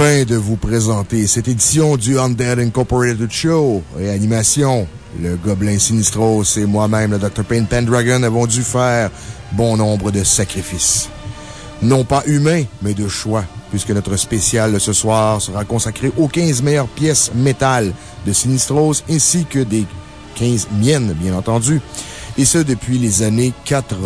Afin de vous présenter cette édition du Undead Incorporated Show, réanimation, le Gobelin Sinistros et moi-même, le Dr. Payne Pendragon, avons dû faire bon nombre de sacrifices. Non pas humains, mais de choix, puisque notre spécial de ce soir sera consacré aux 15 meilleures pièces métal de Sinistros ainsi que des 15 miennes, bien entendu, et ce depuis les années 80.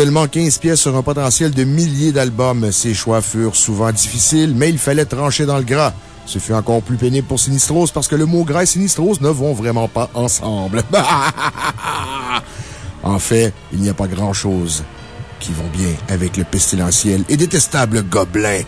Seulement 15 pièces sur un potentiel de milliers d'albums. Ces choix furent souvent difficiles, mais il fallait trancher dans le gras. Ce fut encore plus pénible pour Sinistros parce que le mot gras et Sinistros ne vont vraiment pas ensemble. en fait, il n'y a pas grand chose qui vont bien avec le pestilentiel et détestable gobelin.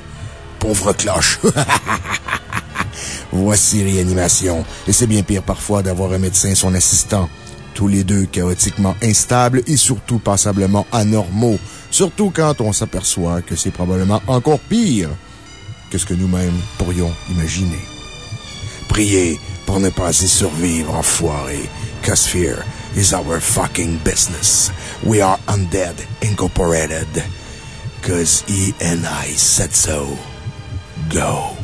Pauvre cloche. Voici réanimation. Et c'est bien pire parfois d'avoir un médecin son assistant tous les deux chaotiquement instables et surtout passablement anormaux, surtout quand on s'aperçoit que c'est probablement encore pire que ce que nous-mêmes pourrions imaginer. Priez pour ne pas y survivre, enfoiré, cause fear is our fucking business. We are undead incorporated, cause E and I said so. Go.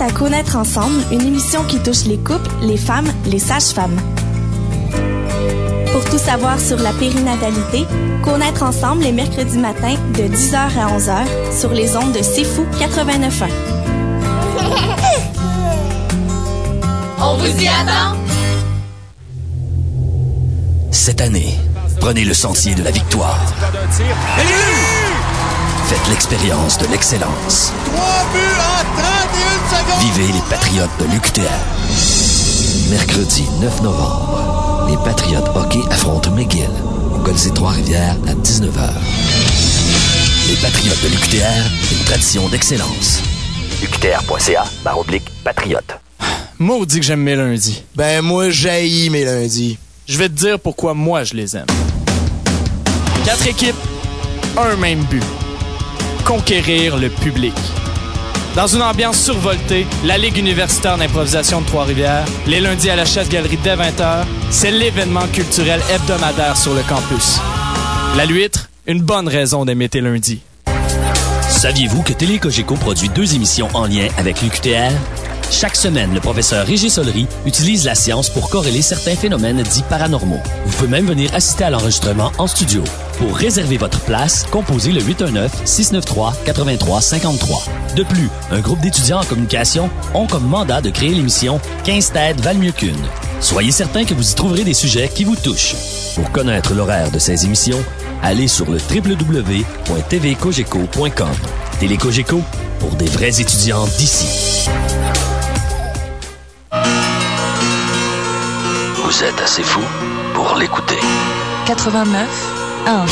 Invite à connaître ensemble une émission qui touche les couples, les femmes, les sages-femmes. Pour tout savoir sur la périnatalité, connaître ensemble les mercredis matins de 10h à 11h sur les ondes de C'est Fou 89.1. On vous y attend! Cette année, prenez le sentier de la victoire. Faites l'expérience de l'excellence. Vivez les Patriotes de l'UQTR. Mercredi 9 novembre, les Patriotes hockey affrontent McGill au Colisée Trois-Rivières à 19h. Les Patriotes de l'UQTR, une tradition d'excellence. UQTR.ca, barre oblique, patriote. Maudit que j'aime mes lundis. Ben, moi, j'haïs mes lundis. Je vais te dire pourquoi moi je les aime. Quatre équipes, un même but. Conquérir le public. Dans une ambiance survoltée, la Ligue universitaire d'improvisation de Trois-Rivières, les lundis à la Chasse-Galerie dès 20h, c'est l'événement culturel hebdomadaire sur le campus. La Luître, une bonne raison d'aimer tes lundis. Saviez-vous que Télé Cogeco produit deux émissions en lien avec l'UQTR? Chaque semaine, le professeur Régis Solery utilise la science pour corréler certains phénomènes dits paranormaux. Vous pouvez même venir assister à l'enregistrement en studio. Pour réserver votre place, composez le 819-693-8353. De plus, un groupe d'étudiants en communication ont comme mandat de créer l'émission 15 têtes valent mieux qu'une. Soyez certain que vous y trouverez des sujets qui vous touchent. Pour connaître l'horaire de ces émissions, allez sur le www.tvcogeco.com. Télécogeco, pour des vrais étudiants d'ici. Vous êtes assez fou pour l'écouter. 89 1.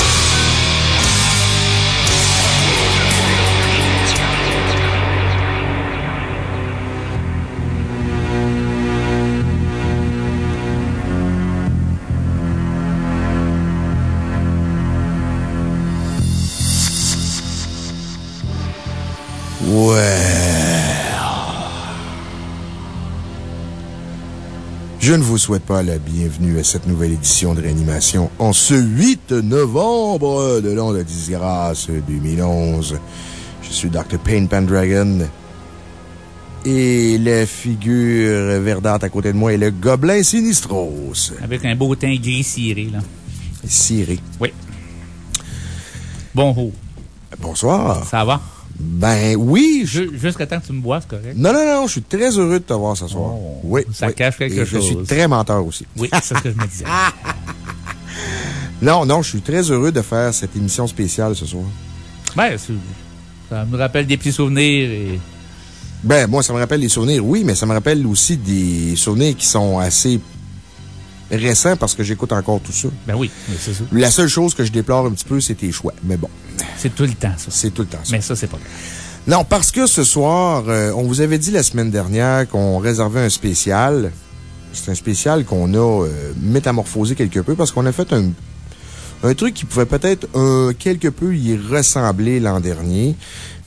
Ouais. Je ne vous souhaite pas la bienvenue à cette nouvelle édition de réanimation en ce 8 novembre de l'an de disgrâce 2011. Je suis Dr. Payne Pendragon. Et la figure verdante à côté de moi est le gobelin Sinistros. Avec un beau teint gris ciré, là. Ciré. Oui. Bonjour. Bonsoir. Ça va? Ben oui. Je... Jusqu'à temps que tu me bois, c'est correct? Non, non, non, je suis très heureux de te voir ce soir. Oh, oui. Ça oui. cache quelque Et chose. Je suis très menteur aussi. Oui, c'est ce que je me disais. non, non, je suis très heureux de faire cette émission spéciale ce soir. Ben, ça me rappelle des petits souvenirs et. Ben, moi, ça me rappelle des souvenirs, oui, mais ça me rappelle aussi des souvenirs qui sont assez récents parce que j'écoute encore tout ça. Ben oui, c'est ça. La seule chose que je déplore un petit peu, c'est tes choix. Mais bon. C'est tout le temps, ça. C'est tout le temps, ça. Mais ça, c'est pas grave. Non, parce que ce soir, euh, on vous avait dit la semaine dernière qu'on réservait un spécial. C'est un spécial qu'on a euh, métamorphosé quelque peu parce qu'on a fait un, un truc qui pouvait peut-être euh, quelque peu y ressembler l'an dernier.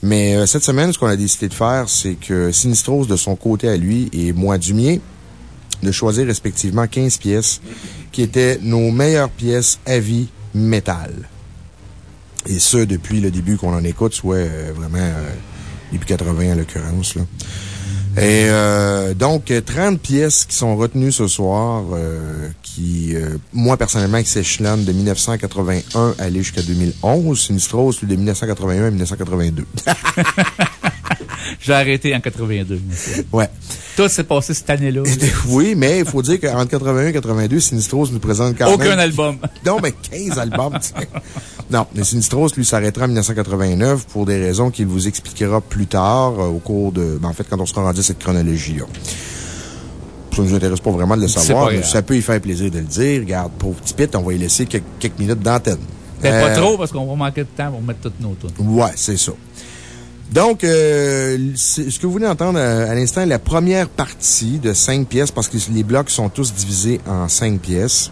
Mais cette semaine, ce qu'on a décidé de faire, c'est que Sinistros, de son côté à lui, et moi du mien, de choisir respectivement 15 pièces qui étaient nos meilleures pièces à vie métal. Et ce, depuis le début qu'on en écoute, soit euh, vraiment euh, depuis 80 en l'occurrence. Et euh, donc, 30 pièces qui sont retenues ce soir, euh, qui, euh, moi personnellement, qui s'échelonnent de 1981 à aller jusqu'à 2011. Sinistros, de 1981 à 1982. J'ai arrêté en 82. Ouais. Tout s'est passé cette année-là. oui, mais il faut dire qu'entre 81 et 82, Sinistros nous présente quand Aucun même. album. Non, mais 15 albums. Non, mais Sinistros, lui, s'arrêtera en 1989 pour des raisons qu'il vous expliquera plus tard, euh, au cours de, ben, en fait, quand on sera rendu à cette chronologie-là. Ça ne nous intéresse pas vraiment de le savoir, mais ça peut y faire plaisir de le dire. Regarde, pauvre petit pit, on va y laisser quelques, quelques minutes d'antenne. Mais pas Euh, trop, parce qu'on va manquer de temps pour mettre toutes nos tunes. Ouais, c'est ça. Donc, euh, ce que vous venez d'entendre euh, à l'instant, la première partie de cinq pièces, parce que les blocs sont tous divisés en cinq pièces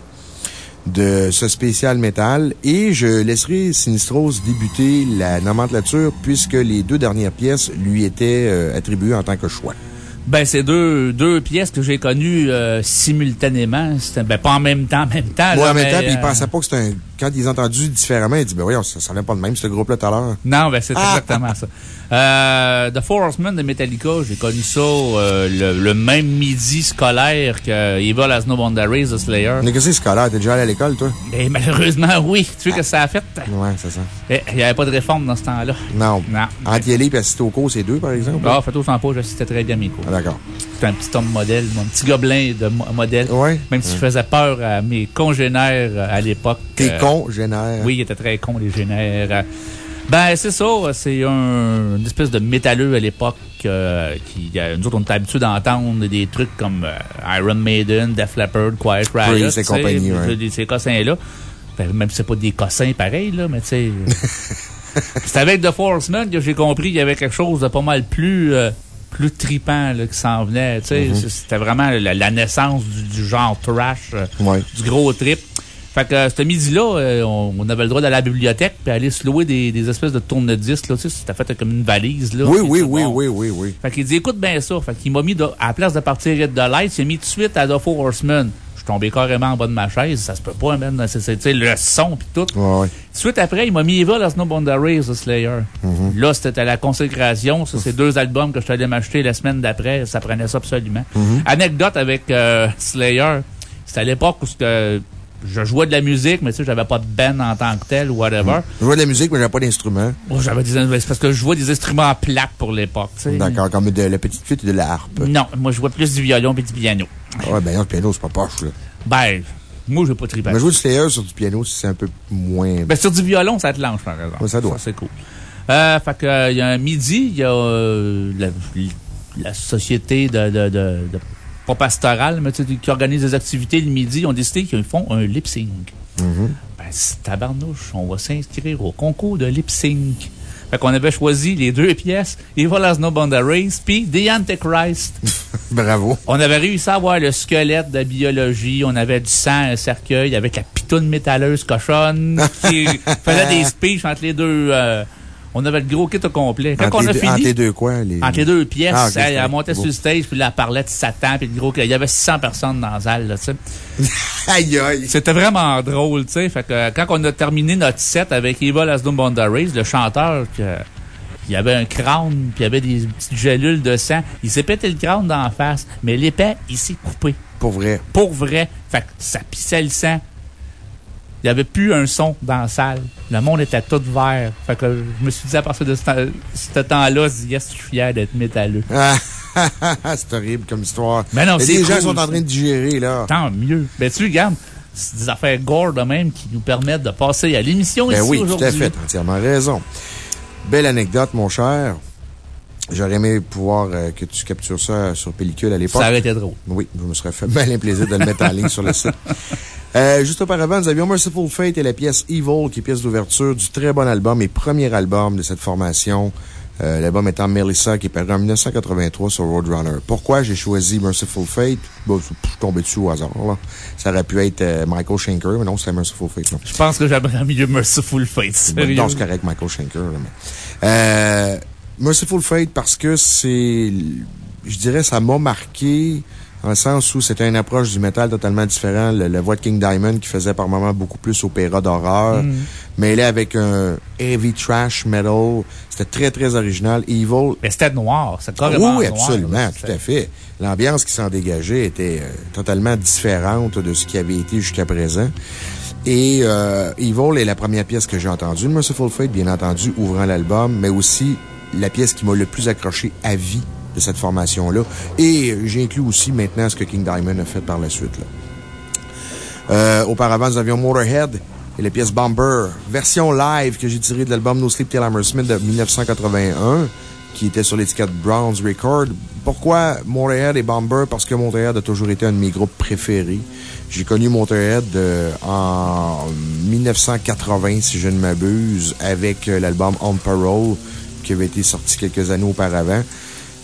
de ce spécial métal. Et je laisserai Sinistros débuter la nomenclature, puisque les deux dernières pièces lui étaient euh, attribuées en tant que choix. Ben, c'est deux, deux pièces que j'ai connues euh, simultanément. C'était, ben, pas en même temps, en même temps. Moi, en même temps, puis il euh, pensait pas que c'était un, quand ils ont entendu différemment, ils disent, ben voyons, ça sonnait pas le même, ce groupe-là, tout à l'heure. Non, ben c'est Ah! exactement ça. Euh, The Four Horsemen de Metallica, j'ai connu ça euh, le, le même midi scolaire que Evil Has No Boundaries de Slayer. Mais qu'est-ce que c'est scolaire? T'es déjà allé à l'école, toi? Et malheureusement, oui. Tu sais que ça a fait? Ouais, c'est ça. Eh, Il n'y avait pas de réforme dans ce temps-là. Non. Non. Entre y aller et assister au cours, c'est deux, par exemple? Ah, faites sans pas, j'assistais très bien mes cours. Ah, d'accord. J'étais un petit homme modèle, mon petit gobelin de mo- modèle. Ouais. Même si Ouais. je faisais peur à mes congénères euh, à l'époque. T'es euh, Oui, il était très con, les génères. Ben, c'est ça. C'est un, une espèce de métalleux à l'époque euh, qui, euh, nous autres, on était habitués d'entendre des trucs comme euh, Iron Maiden, Def Leppard, Quiet Riot. Compagnie, ouais. Ces cossins-là. Ben, même si c'est pas des cossins pareils, là, mais tu sais. c'est avec The Forceman que j'ai compris qu'il y avait quelque chose de pas mal plus, euh, plus tripant, là, qui s'en venait. Tu sais, Mhm. c'était vraiment la, la naissance du, du genre trash, euh, Ouais. du gros trip. Fait que, euh, ce midi-là, euh, on, on avait le droit d'aller à la bibliothèque puis aller se louer des, des espèces de tourne-disques, là. Tu sais, c'était fait comme une valise, là. Oui, Puis oui, oui, bon. oui, oui, oui. Fait qu'il dit, écoute bien ça. Fait qu'il m'a mis, de- à la place de partir de Light, il a mis tout de suite à The Four Horsemen. Je suis tombé carrément en bas de ma chaise. Ça se peut pas, man. C'est, c'est, le son pis tout. Ouais, ouais. Suite après, il m'a mis Evil as No Boundaries de Slayer. Mhm. Là, c'était à la consécration. Ça, c'est deux albums que je allé m'acheter la semaine d'après. Ça prenait ça absolument. Mhm. Anecdote avec euh, Slayer. C'était à l'époque où c'était- je jouais de la musique, mais tu sais, j'avais pas de band en tant que tel ou whatever. Je jouais de la musique, mais j'avais pas d'instrument. J'avais des, c'est parce que je jouais des instruments plates pour l'époque, tu sais. D'accord, comme de la petite flûte et de la harpe. Non, moi, je jouais plus du violon et du piano. Ouais, ben non, le piano, c'est pas poche, là. Ben, moi, je vais pas triper. Mais jouer du Slayer sur du piano, c'est un peu moins. Ben, sur du violon, ça te lance, par exemple. Ouais, ça doit. c'est cool. Euh, fait que, euh, il y a un midi, il y a euh, la, la société de, de, de, de pas pastorale, mais qui organise des activités le midi. Ont décidé qu'ils font un lip sync. Ben, c'est tabarnouche, on va s'inscrire au concours de lip sync. Fait qu'on avait choisi les deux pièces, Evil Has No Boundaries, puis The Antichrist. Bravo. On avait réussi à avoir le squelette de biologie. On avait du sang, un cercueil avec la pitoune métalleuse cochonne qui faisait des speeches entre les deux. euh, on avait le gros kit au complet. Quand Entre on a deux- fini. Entre les deux quoi? Les... Entre les deux pièces, Ah, elle, montait beau. sur le stage, puis là, elle parlait de Satan, puis le gros. Il y avait 600 personnes dans la salle, là, tu sais. Aïe, aïe. C'était vraiment drôle, tu sais. Fait que euh, quand on a terminé notre set avec Evil As No Boundaries, le chanteur, que, il y avait un crâne, puis il y avait des petites gélules de sang. Il s'est pété le crâne d'en face, mais l'épée, il s'est coupé. Pour vrai. Pour vrai. Fait que ça pissait le sang. Il n'y avait plus un son dans la salle. Le monde était tout vert. Fait que je me suis dit à partir de ce, temps- ce temps-là, je dis, yes, je suis fier d'être métalleux. Ah, c'est horrible comme histoire. Mais non, Mais les gens sont en train de digérer, là. Tant mieux. Ben, tu regardes, c'est des affaires gore de même qui nous permettent de passer à l'émission Ben ici oui, tout à fait. Entièrement raison. Belle anecdote, mon cher. J'aurais aimé pouvoir euh, que tu captures ça sur pellicule à l'époque. Ça aurait été drôle. Oui, je me serais fait mal un plaisir de le mettre en ligne sur le site. Euh, juste auparavant, nous avions Merciful Fate et la pièce Evil, qui est pièce d'ouverture du très bon album et premier album de cette formation. Euh, L'album étant Melissa, qui est paru en 1983 sur Roadrunner. Pourquoi j'ai choisi Merciful Fate? Bon, je suis tombé dessus au hasard, là. Ça aurait pu être euh, Michael Schenker, mais non, c'était Merciful Fate, non. Je pense que j'aimerais mieux Merciful Fate. Sérieux. Non, c'est correct, Michael Schenker. là, mais- Euh, Merciful Fate, parce que c'est, je dirais, ça m'a marqué, le sens où c'était une approche du métal totalement différent. Le, la voix de King Diamond qui faisait par moments beaucoup plus opéra d'horreur, Mm. mais là, avec un heavy trash metal, c'était très, très original. Evil. Mais c'était noir, c'était Oui, carrément oui, noir, absolument, tout à fait. L'ambiance qui s'en dégageait était euh, totalement différente de ce qui avait été jusqu'à présent. Et euh, Evil est la première pièce que j'ai entendue. Merciful Fate, bien entendu, ouvrant l'album, mais aussi la pièce qui m'a le plus accroché à vie de cette formation-là. Et j'inclus aussi maintenant ce que King Diamond a fait par la suite. Là. Euh, auparavant, nous avions Motorhead et la pièce Bomber, version live que j'ai tirée de l'album No Sleep Till Hammersmith de 1981, qui était sur l'étiquette Browns Record. Pourquoi Motorhead et Bomber? Parce que Motorhead a toujours été un de mes groupes préférés. J'ai connu Motorhead euh, en 1980, si je ne m'abuse, avec euh, l'album On Parole, qui avait été sorti quelques années auparavant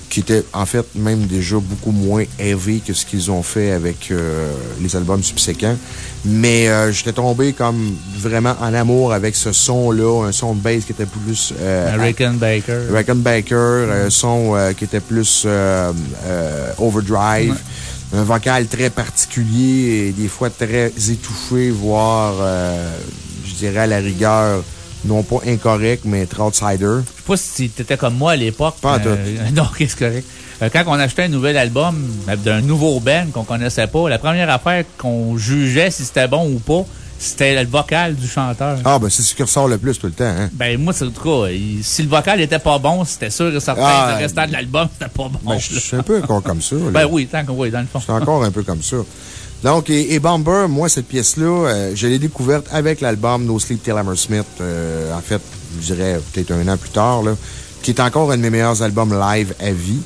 qui était en fait même déjà beaucoup moins heavy que ce qu'ils ont fait avec euh, les albums subséquents. Mais euh, j'étais tombé comme vraiment en amour avec ce son-là, un son de bass qui était plus... Euh, American Baker. Rickenbacker, un son euh, qui était plus overdrive. Un vocal très particulier et des fois très étouffé, voire, je dirais à la rigueur, non pas incorrect, mais être outsider. Je sais pas si t'étais comme moi à l'époque. Pas euh, non, qu'est-ce correct. Euh, quand on achetait un nouvel album euh, d'un nouveau band qu'on connaissait pas, la première affaire qu'on jugeait si c'était bon ou pas, c'était le vocal du chanteur. Ah, ben c'est ce qui ressort le plus tout le temps. Hein? Ben moi, c'est en tout cas, si le vocal était pas bon, c'était sûr et certain Ah, que le restant de l'album, c'était pas bon. Ben, je suis un peu encore comme ça. là. Ben oui, tant que oui, dans le fond. Je suis encore un peu comme ça. Donc, et, et Bomber, moi, cette pièce-là, euh, je l'ai découverte avec l'album No Sleep Till Hammersmith, euh, en fait, je dirais peut-être un an plus tard, là, qui est encore un de mes meilleurs albums live à vie.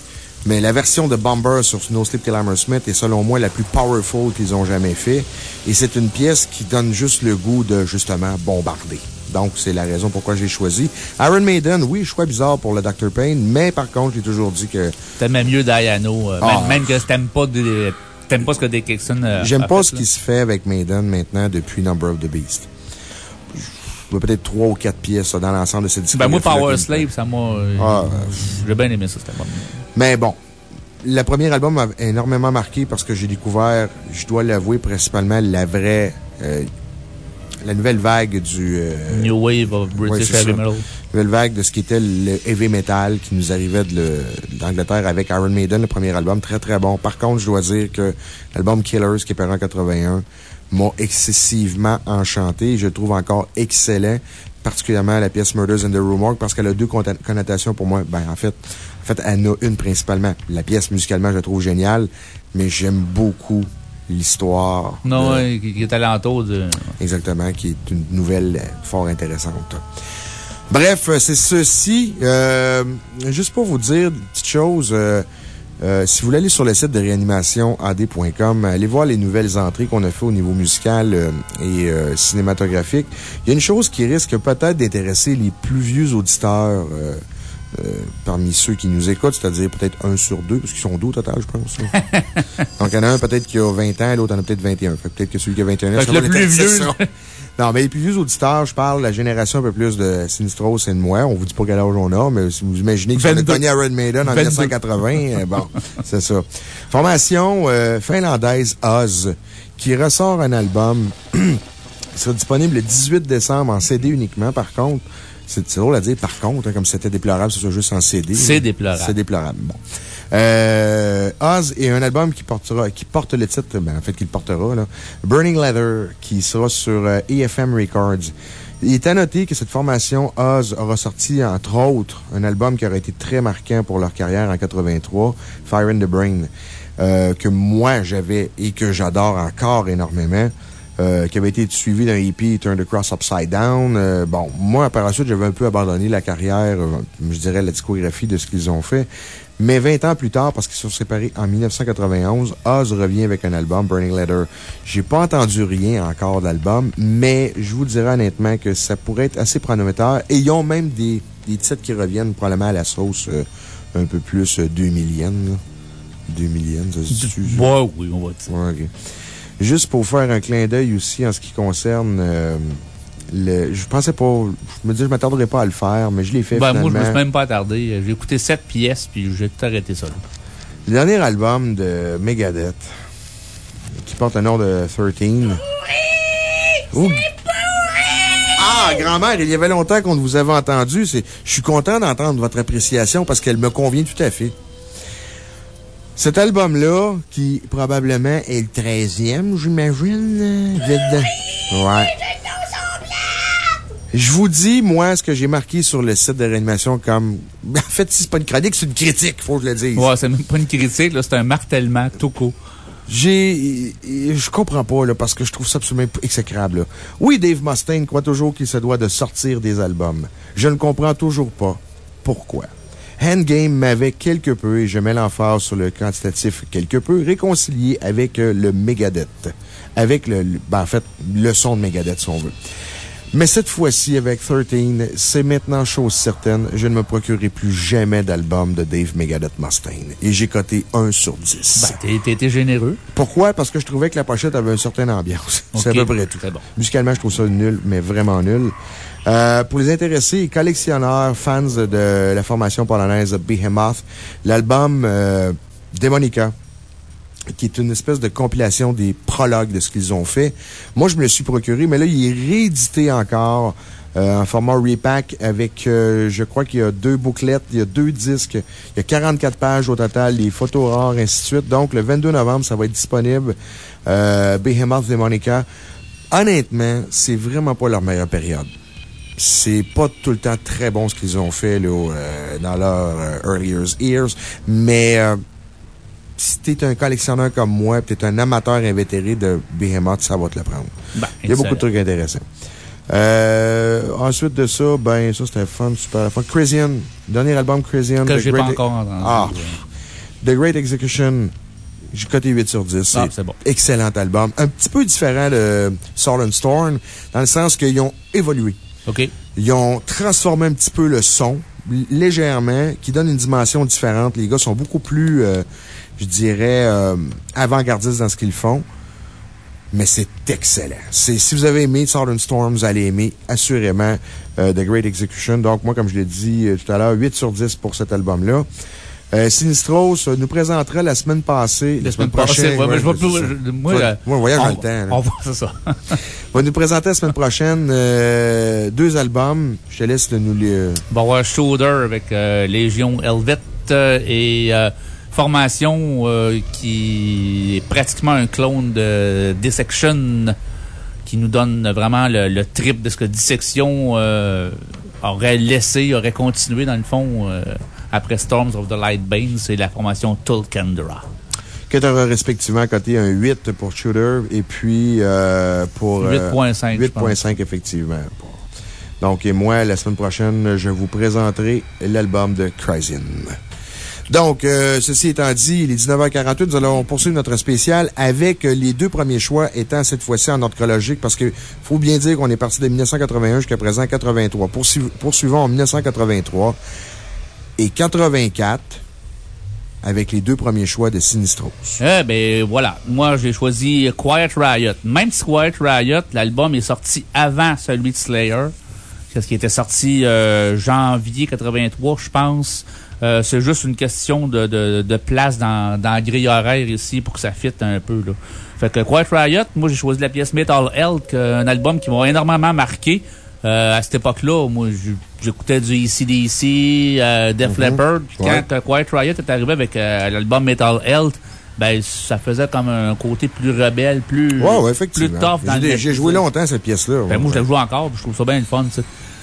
Mais la version de Bomber sur No Sleep Till Hammersmith est selon moi la plus powerful qu'ils ont jamais fait. Et c'est une pièce qui donne juste le goût de, justement, bombarder. Donc, c'est la raison pourquoi j'ai choisi. Iron Maiden, oui, choix bizarre pour le Dr. Payne, mais par contre, j'ai toujours dit que T'aimais mieux Diano, euh, Ah. même, même que t'aimes pas, des- t'aimes pas ce que Dick euh, J'aime pas fait, ce là? qui se fait avec Maiden maintenant depuis Number of the Beast. Je vois peut-être trois ou quatre pièces dans l'ensemble de cette discussion. Ben moi, Power Slave, ça m'a... euh, Ah, J'ai bien aimé ça, cet album. Mais bon. Le premier album m'a énormément marqué parce que j'ai découvert, je dois l'avouer, principalement la vraie, euh, la nouvelle vague du, euh, New Wave of British Heavy ça. Metal. nouvelle vague de ce qui était le heavy metal qui nous arrivait d'Angleterre avec Iron Maiden, le premier album, très très bon. Par contre, je dois dire que l'album Killers, qui est paru en 81, m'a excessivement enchanté. Je le trouve encore excellent, particulièrement la pièce Murders in the Morgue, parce qu'elle a deux connota- connotations pour moi. Ben, en fait, en fait, elle en a une principalement. La pièce, musicalement, je la trouve géniale, mais j'aime beaucoup l'histoire. Non, de- qui, qui est alentour de... Exactement, qui est une nouvelle fort intéressante. Bref, euh, c'est ceci. Euh, juste pour vous dire une petite chose, euh, euh, si vous voulez aller sur le site de réanimationad.com, allez voir les nouvelles entrées qu'on a fait au niveau musical et cinématographique. Il y a une chose qui risque peut-être d'intéresser les plus vieux auditeurs parmi ceux qui nous écoutent, c'est-à-dire peut-être un sur deux, parce qu'ils sont deux au total, je pense. Donc, il y en a un peut-être qui a 20 ans, l'autre en a peut-être 21. Fait que peut-être que celui qui a 21 ans, ça le plus vieux. Non, mais les plus vieux auditeurs, je parle de la génération un peu plus de Sinistros et de moi. On vous dit pas quel âge on a, mais si vous imaginez que on a 22. connu Iron Maiden en 22. 1980, euh, bon, c'est ça. Formation euh, finlandaise Oz, qui ressort un album qui sera disponible le 18 décembre en CD uniquement, par contre. C'est drôle à dire, par contre, hein, comme c'était déplorable, ce soit juste en CD. C'est là. déplorable. C'est déplorable. Bon. Euh, Oz est un album qui portera, qui porte le titre, ben, en fait, qui le portera, là. Burning Leather, qui sera sur euh, EFM Records. Il est à noter que cette formation Oz aura sorti, entre autres, un album qui aurait été très marquant pour leur carrière en 83, Fire in the Brain, euh, que moi j'avais et que j'adore encore énormément. Euh, qui avait été suivi d'un EP Turn the Cross Upside Down. Euh, bon, moi, par la suite, j'avais un peu abandonné la carrière, euh, je dirais la discographie de ce qu'ils ont fait. Mais 20 ans plus tard, parce qu'ils se sont séparés en 1991, Oz revient avec un album, Burning Letter. J'ai pas entendu rien encore d'album, mais je vous dirais honnêtement que ça pourrait être assez pronometteur. Et ils ont même des, des titres qui reviennent probablement à la sauce euh, un peu plus euh, 2000ienne. là. 2000ienne, ça se dit Ouais, oui, on va dire. Ouais, ok. Juste pour faire un clin d'œil aussi en ce qui concerne euh, le. Je pensais pas. Je me dis, je m'attarderais pas à le faire, mais je l'ai fait Ben, finalement. moi, je me suis même pas attardé. J'ai écouté sept pièces, puis j'ai tout arrêté ça. là. Le dernier album de Megadeth, qui porte le nom de 13. Oui! Ah, grand-mère, il y avait longtemps qu'on ne vous avait entendu. C'est- Je suis content d'entendre votre appréciation parce qu'elle me convient tout à fait. Cet album-là, qui probablement est le 13e, j'imagine, euh, dedans. Ouais. Je vous dis, moi, ce que j'ai marqué sur le site de réanimation comme. En fait, si c'est pas une chronique, c'est une critique, faut que je le dise. Ouais, c'est même pas une critique, là, c'est un martèlement tout court. J'ai. Je comprends pas, là, parce que je trouve ça absolument exécrable, là. Oui, Dave Mustaine croit toujours qu'il se doit de sortir des albums. Je ne comprends toujours pas pourquoi. Handgame m'avait quelque peu, et je mets l'emphase sur le quantitatif quelque peu, réconcilié avec euh, le Megadeth. Avec le, ben, en fait, le son de Megadeth, si on veut. Mais cette fois-ci, avec 13, c'est maintenant chose certaine, je ne me procurerai plus jamais d'album de Dave Megadeth Mustaine. Et j'ai coté 1 sur 10. Ben, t'as été généreux. Pourquoi? Parce que je trouvais que la pochette avait une certaine ambiance. C'est à peu près tout. Bon. Musicalement, je trouve ça nul, mais vraiment nul. Euh, pour les intéressés, collectionneurs, fans de la formation polonaise Behemoth, l'album euh, Demonica qui est une espèce de compilation des prologues de ce qu'ils ont fait. Moi, je me le suis procuré, mais là, il est réédité encore euh, en format repack avec, euh, je crois qu'il y a deux bouclettes, il y a deux disques, il y a 44 pages au total, les photos rares, ainsi de suite. Donc, le 22 novembre, ça va être disponible. Euh, Behemoth Monica. Honnêtement, c'est vraiment pas leur meilleure période. C'est pas tout le temps très bon ce qu'ils ont fait là, euh, dans leur early years, mais si t'es un collectionneur comme moi, tu es un amateur invétéré de Behemoth, ça va te le prendre. Ben, il y a beaucoup de trucs intéressants. Euh, ensuite de ça, ben, ça c'était fun, super fun. Crisian, dernier album Crisian. Que j'ai pas encore entendu. Ah. The Great Execution. J'ai coté 8 sur 10. Ah, c'est bon. Excellent album. Un petit peu différent de Soul Storm, dans le sens qu'ils ont évolué. Ils ont transformé un petit peu le son, légèrement, qui donne une dimension différente. Les gars sont beaucoup plus, euh, je dirais, euh, avant-gardistes dans ce qu'ils font mais c'est excellent. Si vous avez aimé Southern Storm, vous allez aimer assurément euh, The Great Execution. Donc, moi, comme je l'ai dit tout à l'heure, 8 sur 10 pour cet album-là. Euh, Sinistros nous présentera la semaine passée, la semaine prochaine. moi, je, moi, voyage dans le temps. On voit, c'est ça. va nous présenter la semaine prochaine deux albums. Je te laisse nous les. On va voir Shoulder avec Légion Helvet et formation euh, qui est pratiquement un clone de Dissection, qui nous donne vraiment le, trip de ce que Dissection euh, aurait laissé, aurait continué dans le fond euh, après Storms of the Light Bane. C'est la formation Tulkandra. Que tu auras respectivement côté un 8 pour Shooter et puis pour. 8.5. 8.5, effectivement. Donc, et moi, la semaine prochaine, je vous présenterai l'album de Crysin. Donc, euh, ceci étant dit, il est 19h48. Nous allons poursuivre notre spécial avec euh, les deux premiers choix étant cette fois-ci en ordre chronologique parce qu'il faut bien dire qu'on est parti de 1981 jusqu'à présent 83. poursuivons en 1983 et 84 avec les deux premiers choix de Sinistros. Eh ben, voilà. Moi, j'ai choisi Quiet Riot. Même si Quiet Riot, l'album est sorti avant celui de Slayer. ce qui était sorti euh, janvier 83, je pense. Euh, c'est juste une question de, place dans, dans grille horaire ici pour que ça fitte un peu. Fait que Quiet Riot, moi j'ai choisi la pièce Metal Health, un album qui m'a énormément marqué. Euh, à cette époque-là, moi, j'écoutais du ECDC, euh, Def mm-hmm. Leppard. quand Quiet Riot est arrivé avec euh, l'album Metal Health, ben, ça faisait comme un côté plus rebelle, plus, ouais, ouais, plus tough dans J'ai joué longtemps cette pièce-là. Ben, moi, je la joue encore, je trouve ça bien le fun,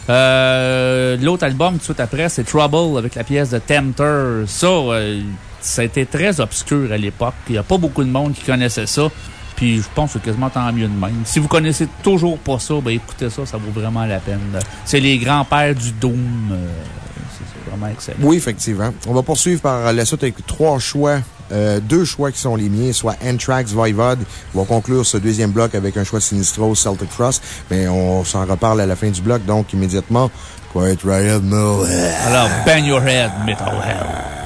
euh, L'autre album, tout de suite après, c'est Trouble avec la pièce de Tempter. Ça, euh, ça a été très obscur à l'époque. Il n'y a pas beaucoup de monde qui connaissait ça. Puis je pense que quasiment tant mieux de même. Si vous connaissez toujours pas ça, ben écoutez ça, ça vaut vraiment la peine. C'est les grands-pères du Doom. Euh, c'est vraiment excellent. Oui, effectivement. On va poursuivre par la suite avec trois choix euh, deux choix qui sont les miens, soit Anthrax, Voivod. On va conclure ce deuxième bloc avec un choix Sinistro, Celtic Frost. Mais on s'en reparle à la fin du bloc, donc immédiatement. Quiet Riot, Metalhead. Alors, bang your head, Metalhead.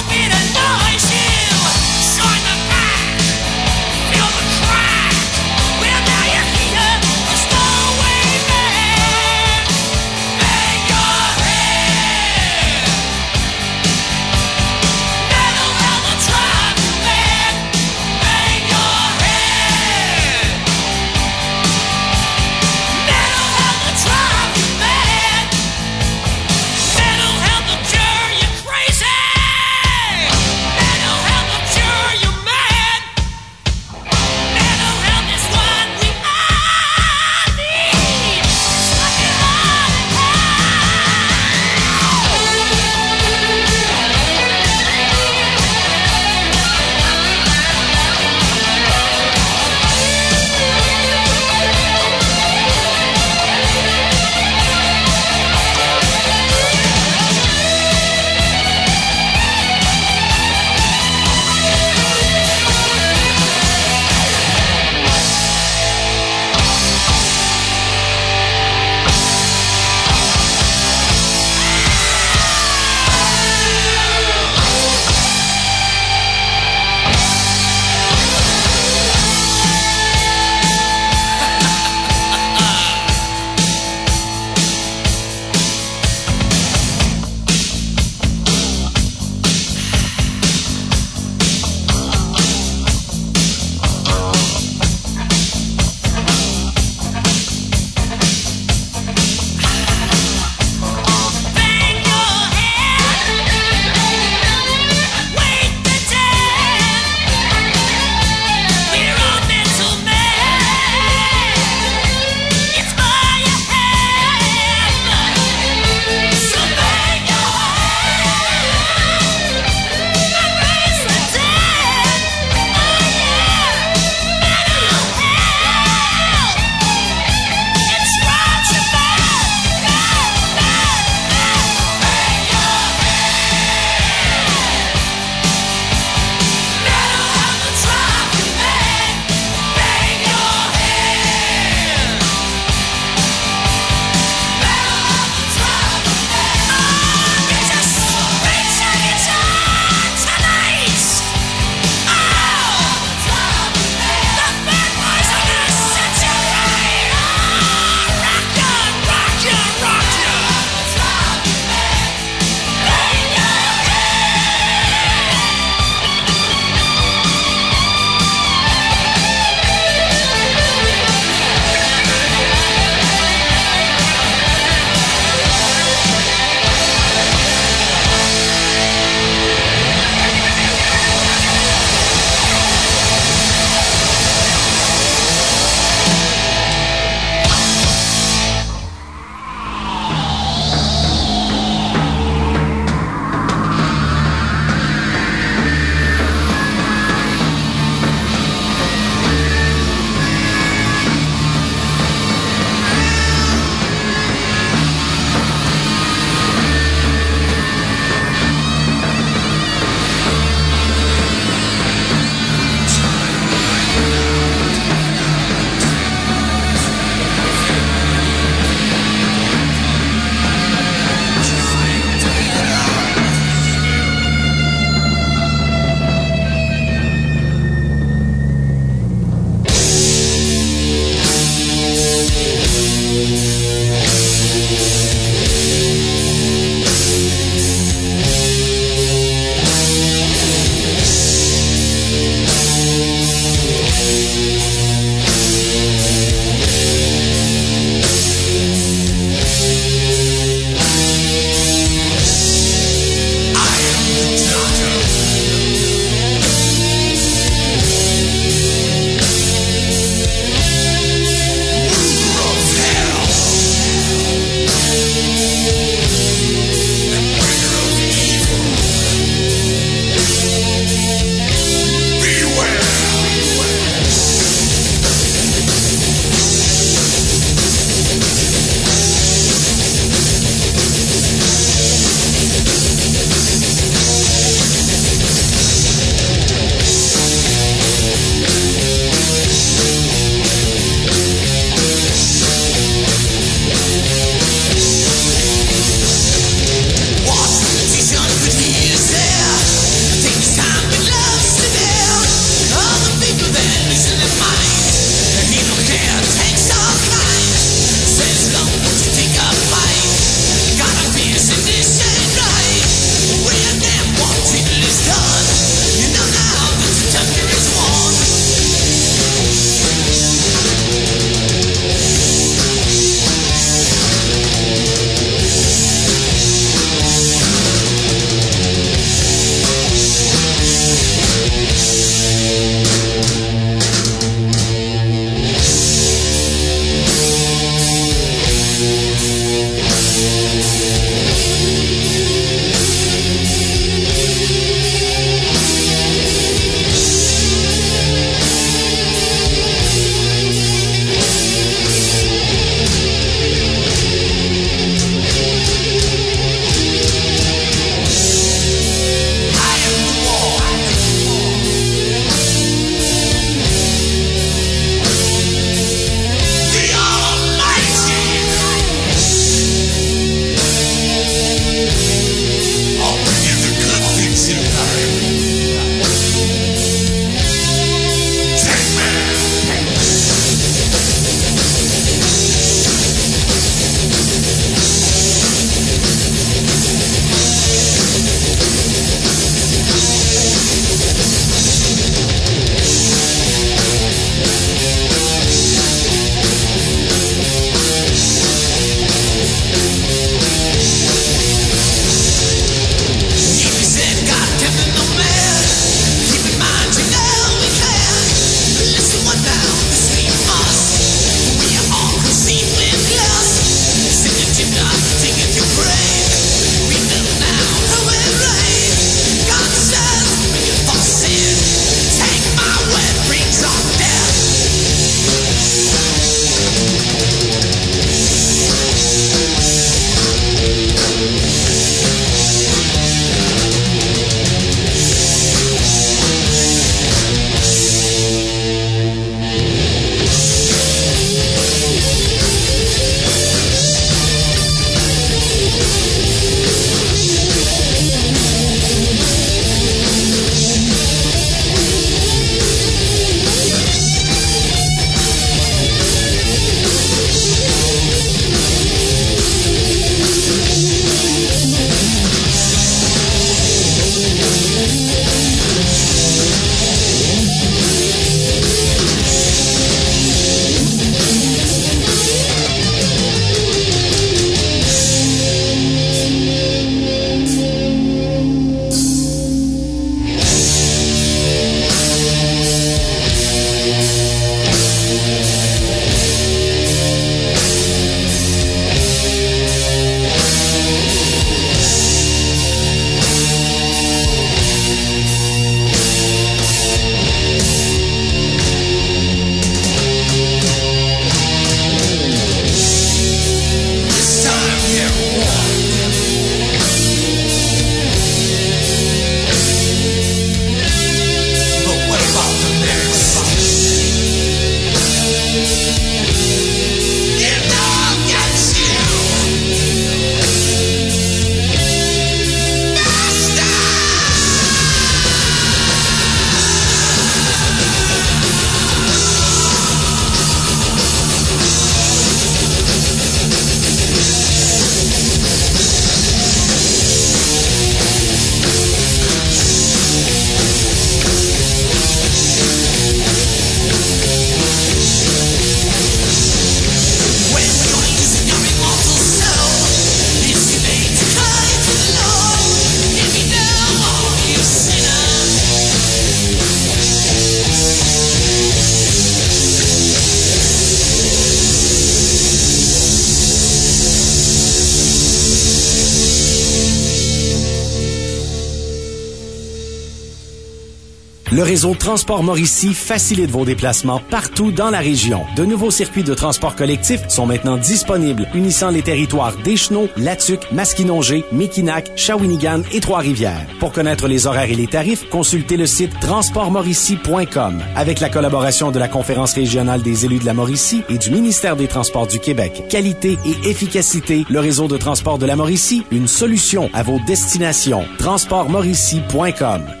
Réseau Transport Mauricie facilite vos déplacements partout dans la région. De nouveaux circuits de transport collectif sont maintenant disponibles, unissant les territoires d'Échenot, Latuc, Masquinongé, Mekinac, Shawinigan et Trois-Rivières. Pour connaître les horaires et les tarifs, consultez le site transportmauricie.com. Avec la collaboration de la Conférence régionale des élus de la Mauricie et du ministère des Transports du Québec. Qualité et efficacité, le réseau de transport de la Mauricie, une solution à vos destinations. transportmauricie.com.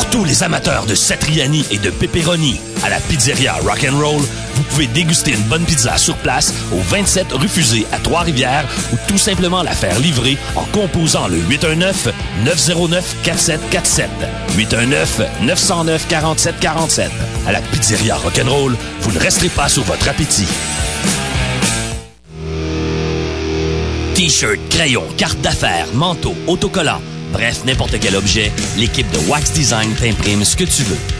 Pour tous les amateurs de satriani et de pepperoni, à la pizzeria Rock'n'Roll, vous pouvez déguster une bonne pizza sur place au 27 rue Fusée à Trois-Rivières ou tout simplement la faire livrer en composant le 819-909-4747. 819-909-4747. À la pizzeria Rock'n'Roll, vous ne resterez pas sur votre appétit. T-shirt, crayon, carte d'affaires, manteau, autocollant, bref, n'importe quel objet, l'équipe de Wax Design t'imprime ce que tu veux.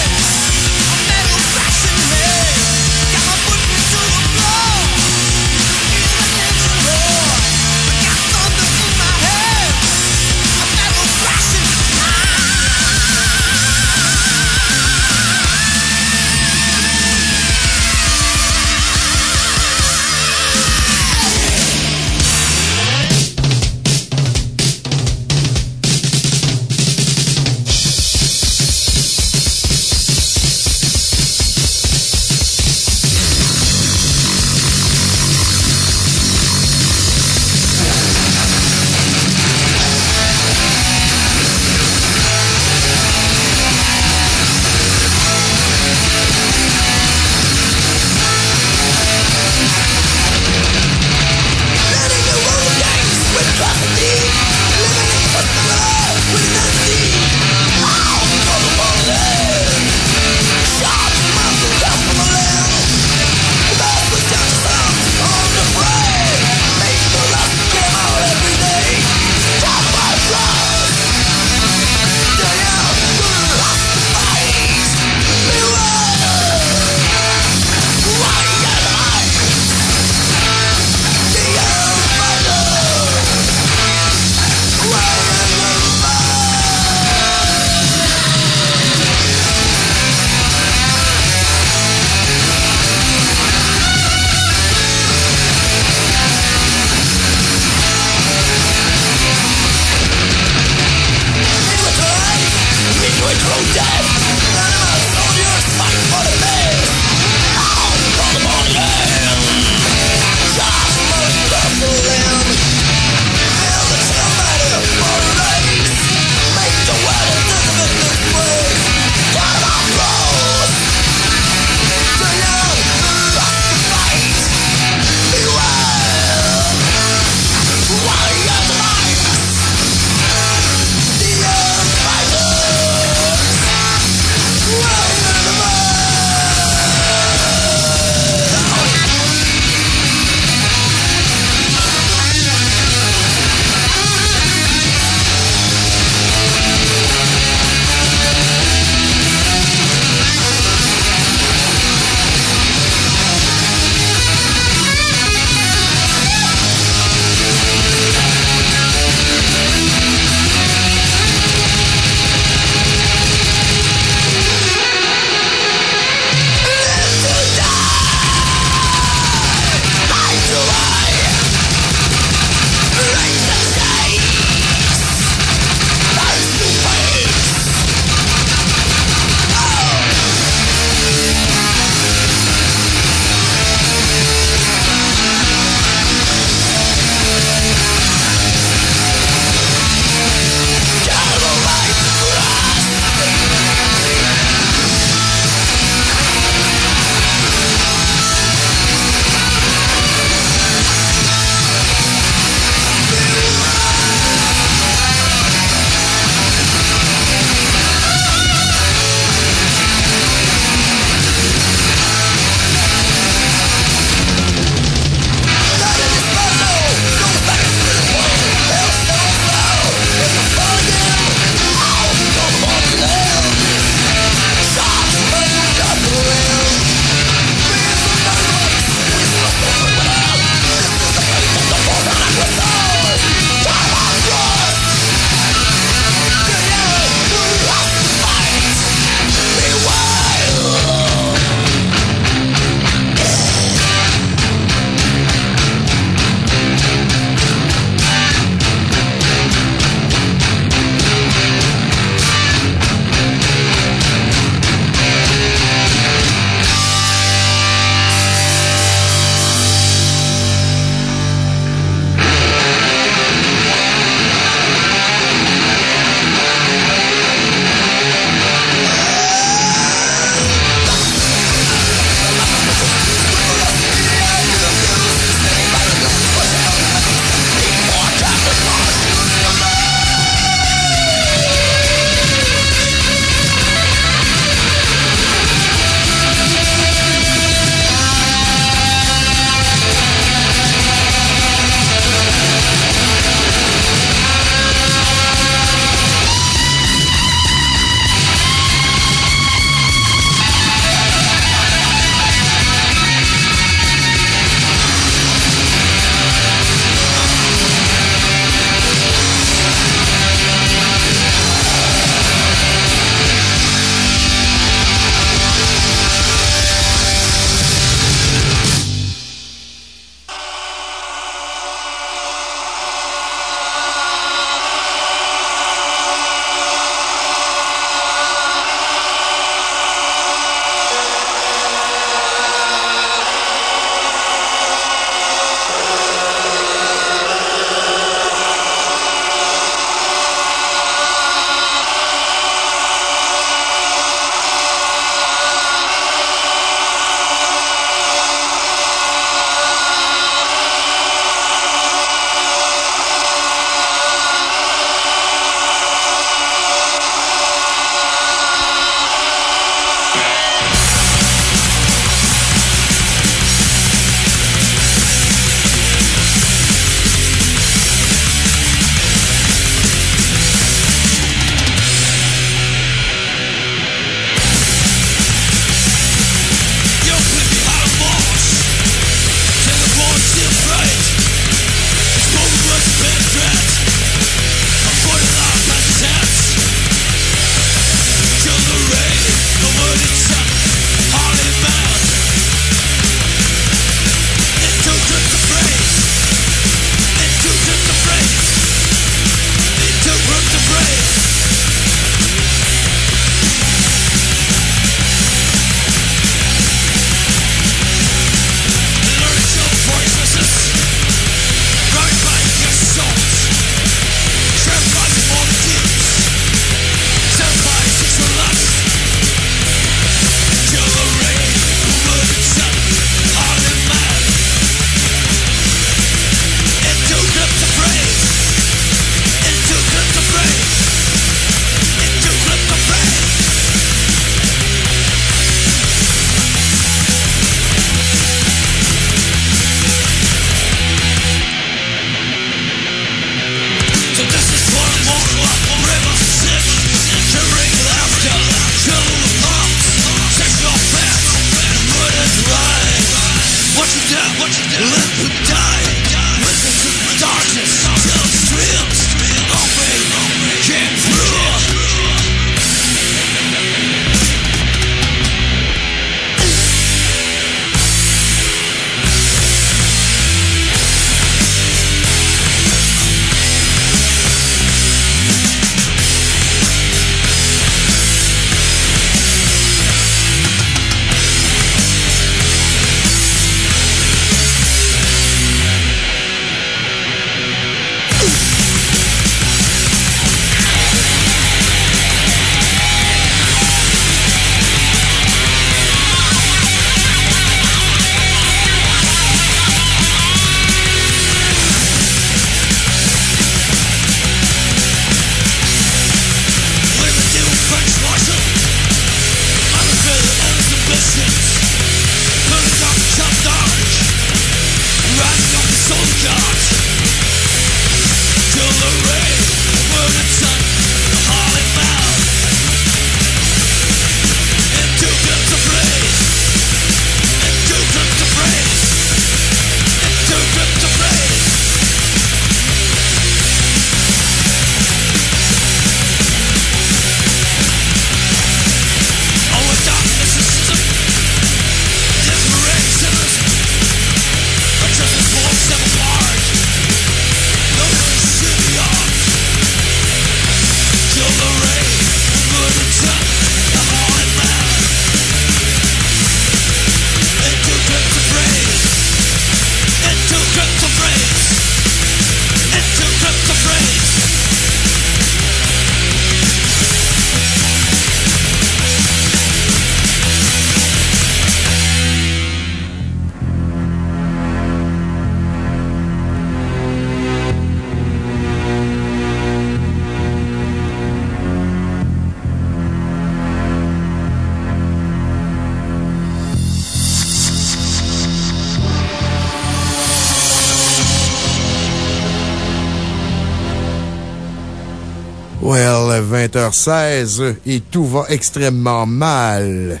20h16 et tout va extrêmement mal.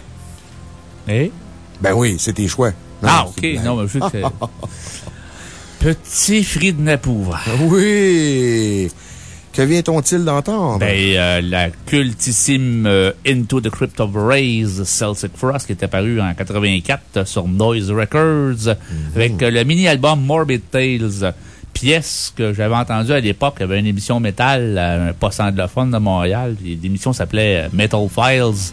Eh? Ben oui, c'est tes choix. Non, ah, OK. Non, mais je que Petit frit de Napouvre. Oui! Que vient-on-il d'entendre? Ben, euh, la cultissime euh, Into the Crypt of Rays Celtic Frost qui était paru en 84 sur Noise Records avec euh, le mini-album Morbid Tales. Pièce que j'avais entendue à l'époque. Il y avait une émission métal, euh, un poste anglophone de Montréal. puis L'émission s'appelait euh, Metal Files.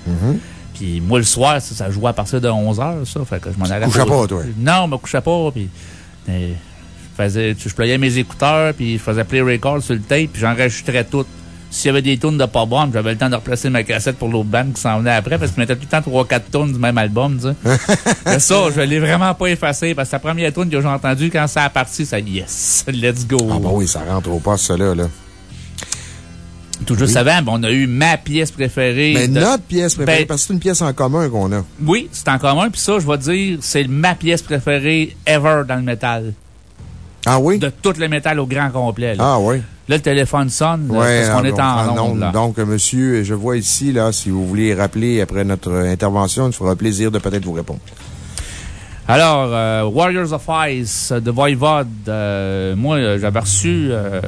Puis moi, le soir, ça, ça jouait à partir de 11h, ça. Fait que je m'en allais. couchais pas, toi? Non, je me couchais pas. Puis, je faisais, je playais mes écouteurs, puis je faisais play record sur le tape, puis j'enregistrais tout. S'il y avait des tunes de pas bonnes, j'avais le temps de replacer ma cassette pour l'autre band qui s'en venait après, parce qu'il mettait tout le temps 3-4 tunes du même album, tu sais. Ça, je l'ai vraiment pas effacé, parce que la première tune que j'ai entendue, quand ça a parti, ça, yes, let's go. Ah, ben oui, ça rentre au poste, ça, là. Tout juste avant, ben, on a eu ma pièce préférée. Mais de- notre pièce préférée, Ben, parce que c'est une pièce en commun qu'on a. Oui, c'est en commun, puis ça, je vais dire, c'est ma pièce préférée ever dans le métal. Ah oui? De tout le métal au grand complet. Là, Ah oui? Là, le téléphone sonne, là, Ouais, parce qu'on ah, est en onde. Donc, euh, monsieur, je vois ici, là, si vous voulez rappeler après notre euh, intervention, il nous fera plaisir de peut-être vous répondre. Alors, euh, Warriors of Ice de Voivod, euh, moi, euh, j'avais reçu, euh,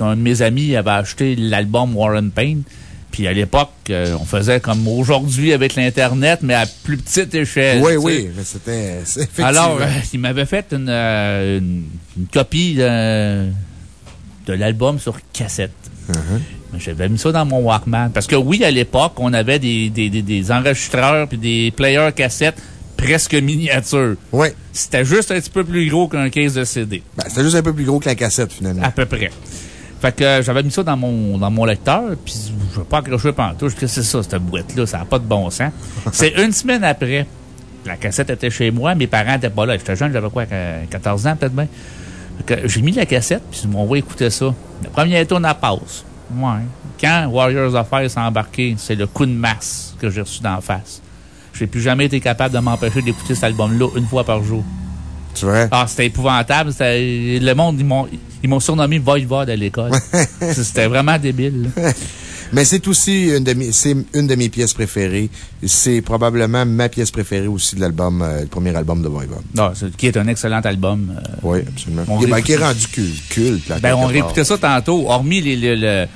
un de mes amis avait acheté l'album Warren Payne. Puis à l'époque, euh, on faisait comme aujourd'hui avec l'Internet, mais à plus petite échelle. oui, sais. oui, mais c'était. Alors, euh, il m'avait fait une, euh, une, une copie de, de l'album sur cassette. Uh-huh. J'avais mis ça dans mon Walkman. Parce que oui, à l'époque, on avait des, des, des, des enregistreurs puis des players cassettes presque miniatures. Oui. C'était juste un petit peu plus gros qu'un case de CD. Ben, c'était juste un peu plus gros que la cassette, finalement. À peu près. Fait que euh, j'avais mis ça dans mon, dans mon lecteur, puis je vais pas accrocher pantoute. Je dis, c'est ça, cette boîte-là, ça n'a pas de bon sens. c'est une semaine après. La cassette était chez moi, mes parents n'étaient pas là. J'étais jeune, j'avais quoi, 14 ans peut-être bien. J'ai mis la cassette, puis on va écouter ça. Le premier tour, à passe. Ouais. Quand Warriors of Fire s'est embarqué, c'est le coup de masse que j'ai reçu d'en face. J'ai plus jamais été capable de m'empêcher d'écouter cet album-là une fois par jour. C'est vrai? Ah, c'était épouvantable. Le monde, ils m'ont, ils m'ont surnommé Voivode à l'école. c'était vraiment débile. là. Mais c'est aussi une de mes, c'est une de mes pièces préférées. C'est probablement ma pièce préférée aussi de l'album, euh, le premier album de Voivod. Non, qui est un excellent album. euh, Oui, absolument. On Qui, ben, qui est rendu culte, culte là, ben, on réécoutait ça tantôt. Hormis les, les, les,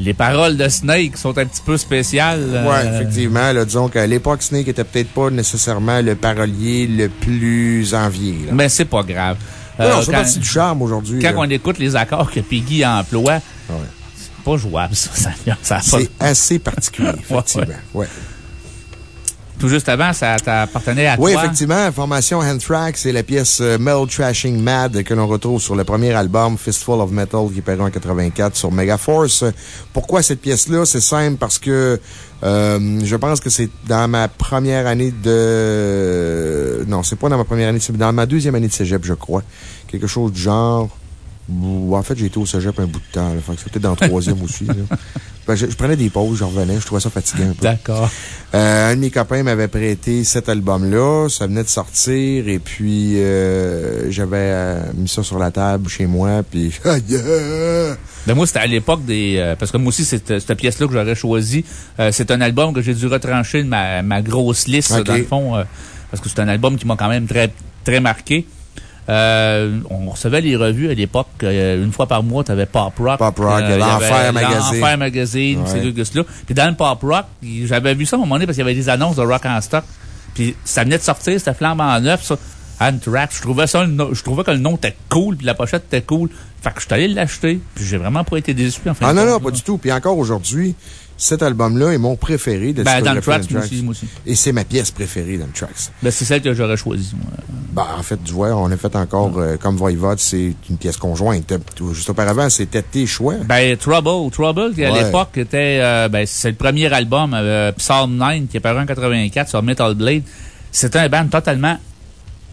les paroles de Snake qui sont un petit peu spéciales. euh, Ouais, effectivement. Là, disons qu'à l'époque, Snake était peut-être pas nécessairement le parolier le plus envié. Là. Mais c'est pas grave. Euh, non, c'est quand- partie du charme aujourd'hui. Quand là. on écoute les accords que Peggy emploie, Ouais. c'est pas jouable, ça. ça, ça C'est assez particulier, effectivement. Ouais. Tout juste avant, ça t'appartenait à Oui, toi. effectivement, formation Anthrax, c'est la pièce euh, Metal Trashing Mad que l'on retrouve sur le premier album Fistful of Metal qui est paru en 84 sur Megaforce. Pourquoi cette pièce-là? C'est simple parce que euh, je pense que c'est dans ma première année de... Non, c'est pas dans ma première année, c'est dans ma deuxième année de cégep, je crois. Quelque chose du genre... En fait, j'ai été au cégep un bout de temps. Là, fait que c'était dans le troisième aussi. là. Ben, je, je prenais des pauses, je revenais, je trouvais ça fatigant. D'accord. Euh, un de mes copains m'avait prêté cet album-là. Ça venait de sortir et puis euh, j'avais euh, mis ça sur la table chez moi. Puis, ah! Ben moi, c'était à l'époque des... parce que moi aussi, cette, cette pièce-là que j'aurais choisi, euh, c'est un album que j'ai dû retrancher de ma, ma grosse liste, dans le fond, parce que c'est un album qui m'a quand même très, très marqué. Euh, on recevait les revues à l'époque. euh, une fois par mois, tu avais Pop Rock. Pop Rock, y l'Enfer Magazine. L'Enfer Magazine, Ouais. ces deux là Puis dans le Pop Rock, j'avais vu ça à un moment donné parce qu'il y avait des annonces de rock en stock. Puis ça venait de sortir, c'était flambant neuf, ça. Anthrax. Je trouvais ça, je trouvais que le nom était cool, puis la pochette était cool. Fait que je suis allé l'acheter, puis j'ai vraiment pas été déçu, en fin Ah non, non, pas du tout. Puis encore aujourd'hui, cet album-là est mon préféré de Ben, moi aussi, moi aussi. Et c'est ma pièce préférée d'Anthrax. Ben, c'est celle que j'aurais choisie, moi. Ben, en fait, tu vois, on a fait encore, euh, comme Voivode, c'est une pièce conjointe. Juste auparavant, c'était tes choix. Ben, Trouble. Trouble, qui à Ouais. l'époque était, euh, ben, c'est le premier album, euh, Psalm 9, qui est paru en 84 sur Metal Blade. C'était un band totalement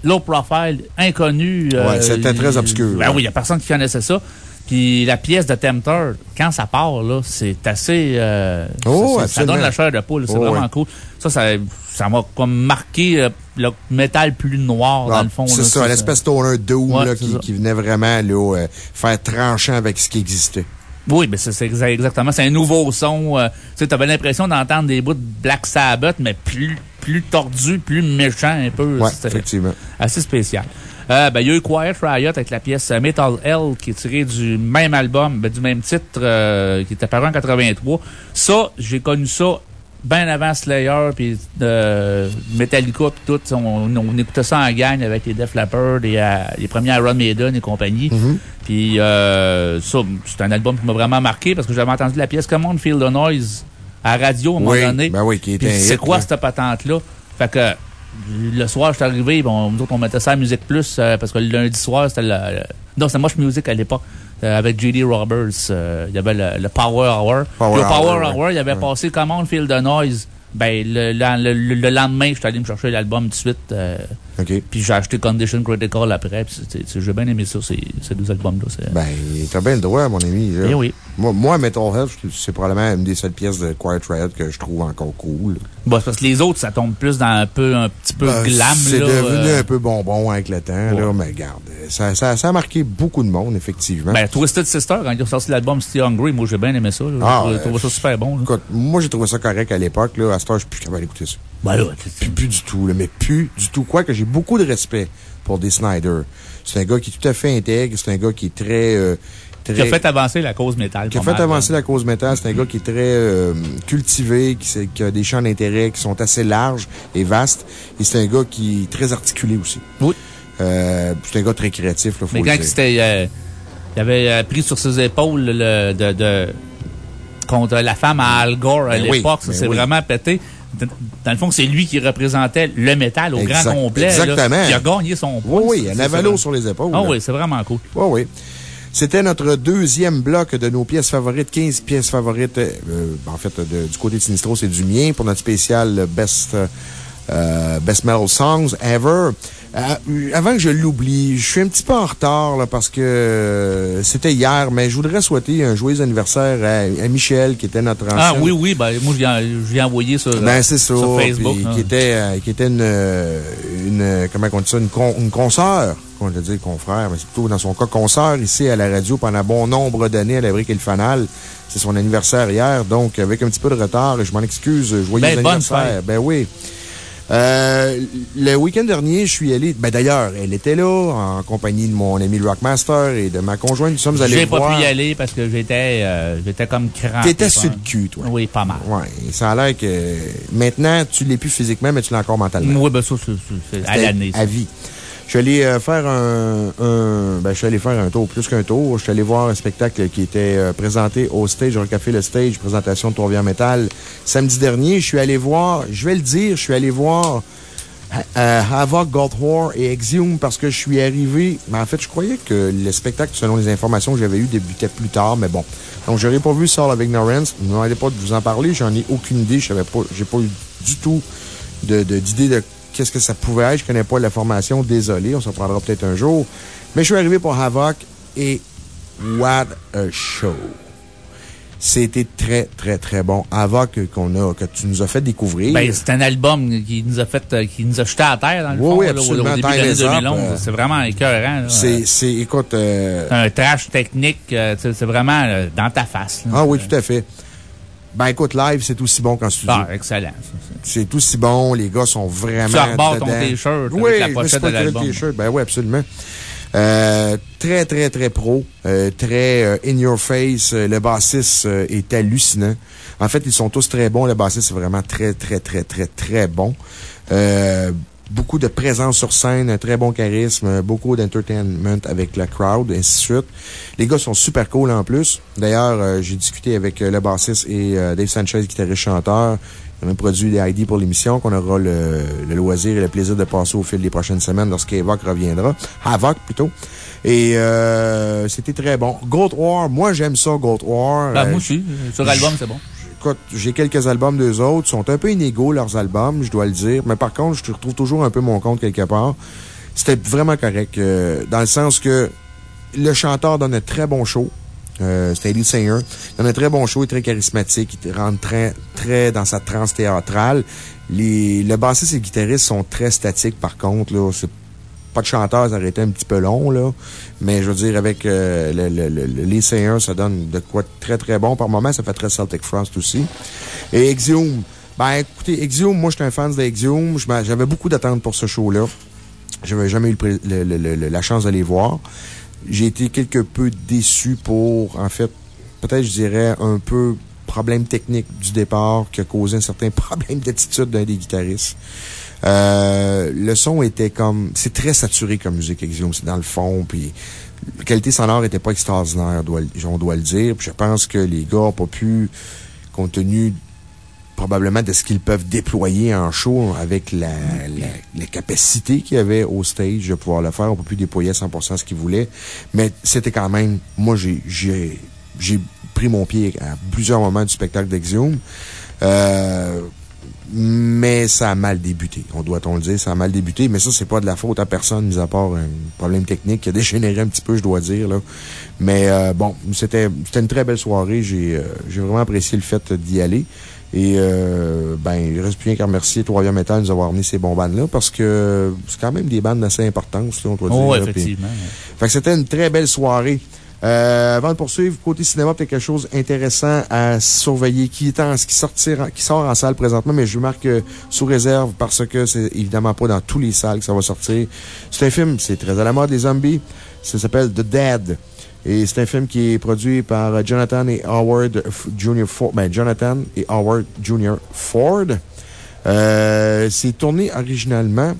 low profile, inconnu. Ouais, c'était très obscur, Ben oui, il y a personne qui connaissait ça. Puis la pièce de Tempter, quand ça part, là, c'est assez. euh, Oh, ça- ça, donne la chair de poule. C'est Oh, vraiment cool. Ça, ça ça m'a comme marqué euh, le métal plus noir, dans Ah, le fond. C'est ça, l'espèce stoner doom Ouais, là, qui, qui venait vraiment là, euh, faire tranchant avec ce qui existait. Oui, mais c'est exactement. C'est un nouveau son. Euh, tu avais l'impression d'entendre des bouts de Black Sabbath, mais plus, plus tordu, plus méchant un peu. Ouais, effectivement. Assez spécial. Euh, ben, il y a eu Quiet Riot avec la pièce Metal Hell qui est tirée du même album, ben, du même titre, euh, qui était paru en 83. Ça, j'ai connu ça bien avant Slayer, puis euh, Metallica, puis tout. On, on, écoutait ça en gang avec les Def Leppard, et, euh, les premiers Iron Maiden et compagnie. Mm-hmm. Puis euh, ça, c'est un album qui m'a vraiment marqué parce que j'avais entendu la pièce Come on Feel the Noise à la radio à un moment donné. Ben oui, qui était C'est quoi cette patente-là? Fait que le soir, je suis arrivé, bon, nous autres, on mettait ça à Musique Plus parce que le lundi soir, c'était le, Non, c'était Moche Music à l'époque. avec J.D. Roberts. il y avait le, Power Hour. Power le Power Hour, Hour, il avait passé Come on Feel the Noise. Ben, le, le, le, lendemain, je suis allé me chercher l'album tout de suite. Puis j'ai acheté Condition Critical après. J'ai bien aimé ça, ces, ces deux albums-là. Ben, t'as bien le droit, mon ami. Eh oui. Moi, moi Metalhead, c'est probablement une des seules pièces de Quiet Riot que je trouve encore cool. Bon, parce que les autres, ça tombe plus dans un peu, un petit peu ben, glam, C'est devenu euh... un peu bonbon avec le temps, là. Mais regarde, ça, ça, ça, a marqué beaucoup de monde, effectivement. Ben, Twisted Sister, quand ils ont sorti l'album Stay Hungry, moi, j'ai bien aimé ça. Ah, j'ai trouvé ça super bon. Écoute, moi, j'ai trouvé ça correct à l'époque, là. À ce temps, je suis plus capable d'écouter ça. Ben là, plus, plus du tout, là, mais plus du tout. Quoi que j'ai beaucoup de respect pour Dee Snyder. C'est un gars qui est tout à fait intègre. C'est un gars qui est très, euh, très. Qui a fait avancer la cause métal. Qui a fait mal, avancer la cause métal. C'est un gars qui est très euh, cultivé, qui, qui, a des champs d'intérêt qui sont assez larges et vastes. Et c'est un gars qui est très articulé aussi. Oui. Euh, c'est un gars très créatif, là, faut Mais quand c'était. il avait pris sur ses épaules le, de, de, contre la femme à Al Gore à Ben l'époque. oui, ça s'est ben oui. vraiment pété dans le fond, c'est lui qui représentait le métal au Exact, grand complet. Exactement. Là, qui a gagné son point. Oui, oui, un avalo sur les épaules. Ah là. oui, c'est vraiment cool. Oui, oui. C'était notre deuxième bloc de nos pièces favorites, 15 pièces favorites. Euh, en fait, de- du côté de Sinistro, c'est du mien pour notre spécial Best, euh, Best Metal Songs Ever. Euh, avant que je l'oublie, je suis un petit peu en retard là, parce que euh, c'était hier, mais je voudrais souhaiter un joyeux anniversaire à, à Michel, qui était notre ancien. Ah oui, oui, ben, moi, je viens, je viens envoyer sur, Ben, c'est ça. sur Facebook. là. qui était, euh, qui était une, une, comment on dit ça, une, con, une consoeur. Qu'on va dire confrère, mais c'est plutôt dans son cas consoeur ici à la radio pendant bon nombre d'années à la brique et le fanal. C'est son anniversaire hier, donc avec un petit peu de retard, et je m'en excuse. Joyeux Ben, bonne anniversaire. fête. Ben oui. Euh, le week-end dernier, je suis allé, ben d'ailleurs, elle était là, en compagnie de mon ami le Rockmaster et de ma conjointe. Nous sommes allés J'ai pas voir. pu y aller parce que j'étais, euh, j'étais comme crampé. T'étais sur le cul, toi. Oui, pas mal. Ouais, ça a l'air que maintenant, tu l'es plus physiquement, mais tu l'es encore mentalement. Oui, ben, ça, c'est- à l'année. À vie. Je suis allé euh, faire un, un- ben, je suis allé faire un tour, plus qu'un tour. Je suis allé voir un spectacle qui était euh, présenté au stage, au Café Le Stage, présentation de Trois Metal. Samedi dernier, je suis allé voir, je vais le dire, je suis allé voir euh, Havoc, God War et Exium parce que je suis arrivé. Mais en fait, je croyais que le spectacle, selon les informations que j'avais eues, débutait plus tard, mais bon. Donc, j'aurais pas vu Soul of Ignorance. M'arrêtez pas de vous en parler. J'en ai aucune idée. Je savais pas, j'ai pas eu du tout de, de- d'idée de, qu'est-ce que ça pouvait être. Je connais pas la formation. Désolé. On s'en prendra peut-être un jour. Mais je suis arrivé pour Havoc et what a show. C'était très, très, très bon. Havoc qu'on a, que tu nous as fait découvrir. Ben, c'est un album qui nous a fait, euh, qui nous a jeté à terre, dans le Oui, fond, oui, là, au- début de l'année is up, 2011. euh, C'est vraiment écœurant, c'est, c'est, écoute, euh, un trash technique, c'est vraiment dans ta face. là. Ah oui, tout à fait. Ben, écoute, live, c'est aussi bon qu'en studio. Ah, excellent. C'est aussi bon. Les gars sont vraiment. Tu rebarres ton t-shirt Oui, avec la pochette de l'album. t-shirt. Ben oui, absolument. Euh, très, très, très pro. euh, très euh, in your face. Euh, le bassiste euh, est hallucinant. En fait, ils sont tous très bons. Le bassiste est vraiment très, très, très, très, très bon. Beaucoup de présence sur scène, un très bon charisme, beaucoup d'entertainment avec la crowd, et ainsi de suite. Les gars sont super cool en plus. D'ailleurs, euh, j'ai discuté avec euh, le bassiste et euh, Dave Sanchez, guitariste chanteur. On a même produit des ID pour l'émission qu'on aura le, le loisir et le plaisir de passer au fil des prochaines semaines lorsqu'Evoc reviendra. Havoc, plutôt. Et euh, c'était très bon. Goat War, moi j'aime ça, Goat War. Ben, moi aussi. Sur l'album, c'est bon. J'ai quelques albums d'eux autres. Sont un peu inégaux, leurs albums, je dois le dire. Mais par contre, je retrouve toujours un peu mon compte quelque part. C'était vraiment correct. euh, dans le sens que le chanteur donne un très bon show. Euh, C'était Ellie Singer. Il donne un très bon show, il est très charismatique. Il rentre très, dans sa transe théâtrale. Le bassiste et le guitariste sont très statiques, par contre, de chanteur, ça aurait été un petit peu long, là. Mais je veux dire, avec euh, le, le, le, le lycéen, ça donne de quoi très très bon. Par moment, ça fait très Celtic Frost aussi. Et Exium. Ben, écoutez, Exium, moi, j'étais un fan d'Exium. Je J'avais beaucoup d'attentes pour ce show-là. J'avais jamais eu la chance de les voir. J'ai été quelque peu déçu pour, en fait, peut-être, je dirais, un peu problème technique du départ qui a causé un certain problème d'attitude d'un des guitaristes. Euh, le son était comme, c'est très saturé comme musique Exium, c'est dans le fond, puis la qualité sonore était pas extraordinaire, on doit le dire. Je pense que les gars n'ont pas pu, compte tenu probablement de ce qu'ils peuvent déployer en show avec la, la, la capacité qu'il y avait au stage de pouvoir le faire. On peut plus déployer à 100% ce qu'ils voulaient. Mais c'était quand même, moi, j'ai, j'ai, j'ai pris mon pied à plusieurs moments du spectacle d'Exium. Euh, mais ça a mal débuté. On doit-on le dire, ça a mal débuté. Mais ça, c'est pas de la faute à personne, mis à part un problème technique qui a dégénéré un petit peu, je dois dire, là. Mais, euh, bon, c'était, c'était une très belle soirée. J'ai, euh, j'ai vraiment apprécié le fait d'y aller. Et, euh, ben, il reste plus qu'à remercier Trois-Rivières Metal de nous avoir amené ces bons bandes-là parce que c'est quand même des bandes d'assez importantes, là, on doit Oh, dire. là, puis- effectivement. fait que c'était une très belle soirée. Euh, avant de poursuivre, côté cinéma, peut-être quelque chose d'intéressant à surveiller qui est en, qui qui sort en salle présentement, mais je marque euh, sous réserve parce que c'est évidemment pas dans tous les salles que ça va sortir. C'est un film, c'est très à la mode des zombies. Ça s'appelle The Dead. Et c'est un film qui est produit par euh, Jonathan et Howard Jr. Ford. Ben, Jonathan et Howard Jr. Ford. Euh, c'est tourné originalement,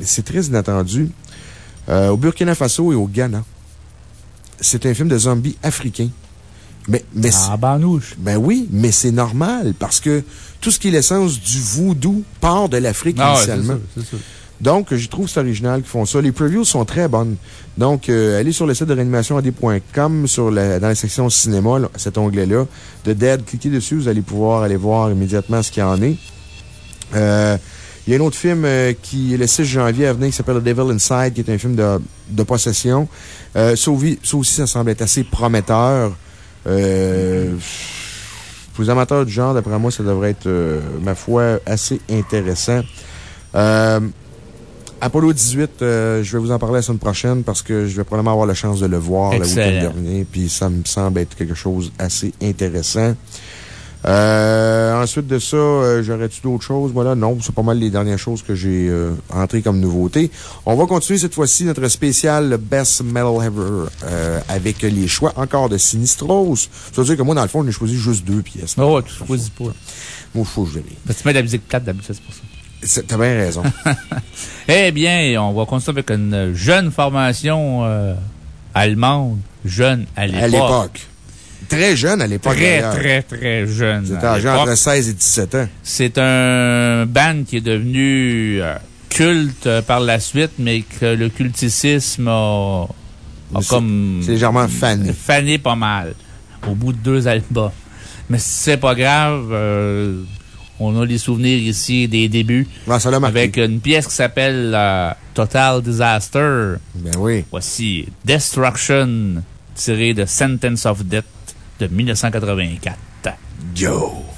c'est très inattendu, au Burkina Faso et au Ghana. C'est un film de zombies africains. Mais, mais Ah, banouche. Ben oui, mais c'est normal parce que tout ce qui est l'essence du voodoo part de l'Afrique Ah, ouais, c'est initialement. ça, c'est ça. Donc, je trouve que c'est original qu'ils font ça. Les previews sont très bonnes. Donc, euh, allez sur le site de réanimation.com, sur la, dans la section cinéma, là, cet onglet-là, de Dead, cliquez dessus, vous allez pouvoir aller voir immédiatement ce qu'il y en est. Euh, il y a un autre film euh, qui est le 6 janvier à venir qui s'appelle The Devil Inside, qui est un film de, de possession. Euh, ça, aussi- ça aussi, ça semble être assez prometteur. Euh, pour les amateurs du genre, d'après moi, ça devrait être, ma foi, assez intéressant. Apollo 18, euh, je vais vous en parler la semaine prochaine parce que je vais probablement avoir la chance de le voir le week-end dernier. Puis ça me semble être quelque chose d'assez intéressant. Euh, ensuite de ça, euh, j'aurais-tu d'autres choses? Voilà, non, c'est pas mal les dernières choses que j'ai euh, entrées comme nouveauté. On va continuer cette fois-ci notre spécial Best Metal Ever euh, avec les choix encore de Sinistros. Ça veut dire que moi, dans le fond, j'ai choisi juste deux pièces. Oh, ouais, tu choisis pas. Moi, je faut que je. Parce que tu mets de la musique plate d'habitude, c'est pour ça. T'as bien raison. Eh bien, on va continuer avec une jeune formation euh, allemande, jeune à l'époque. à l'époque. Très jeune à l'époque. Très, très, très jeune. C'était âgé entre 16 et 17 ans. C'est un band qui est devenu euh, culte euh, par la suite, mais que le culticisme a, comme. c'est légèrement fané. Fané pas mal. Au bout de deux albums. Mais c'est pas grave. euh, on a les souvenirs ici des débuts. ça. Avec une pièce qui s'appelle euh, Total Disaster. Ben oui. Voici Destruction, tiré de Sentence of Death de 1984. Yo!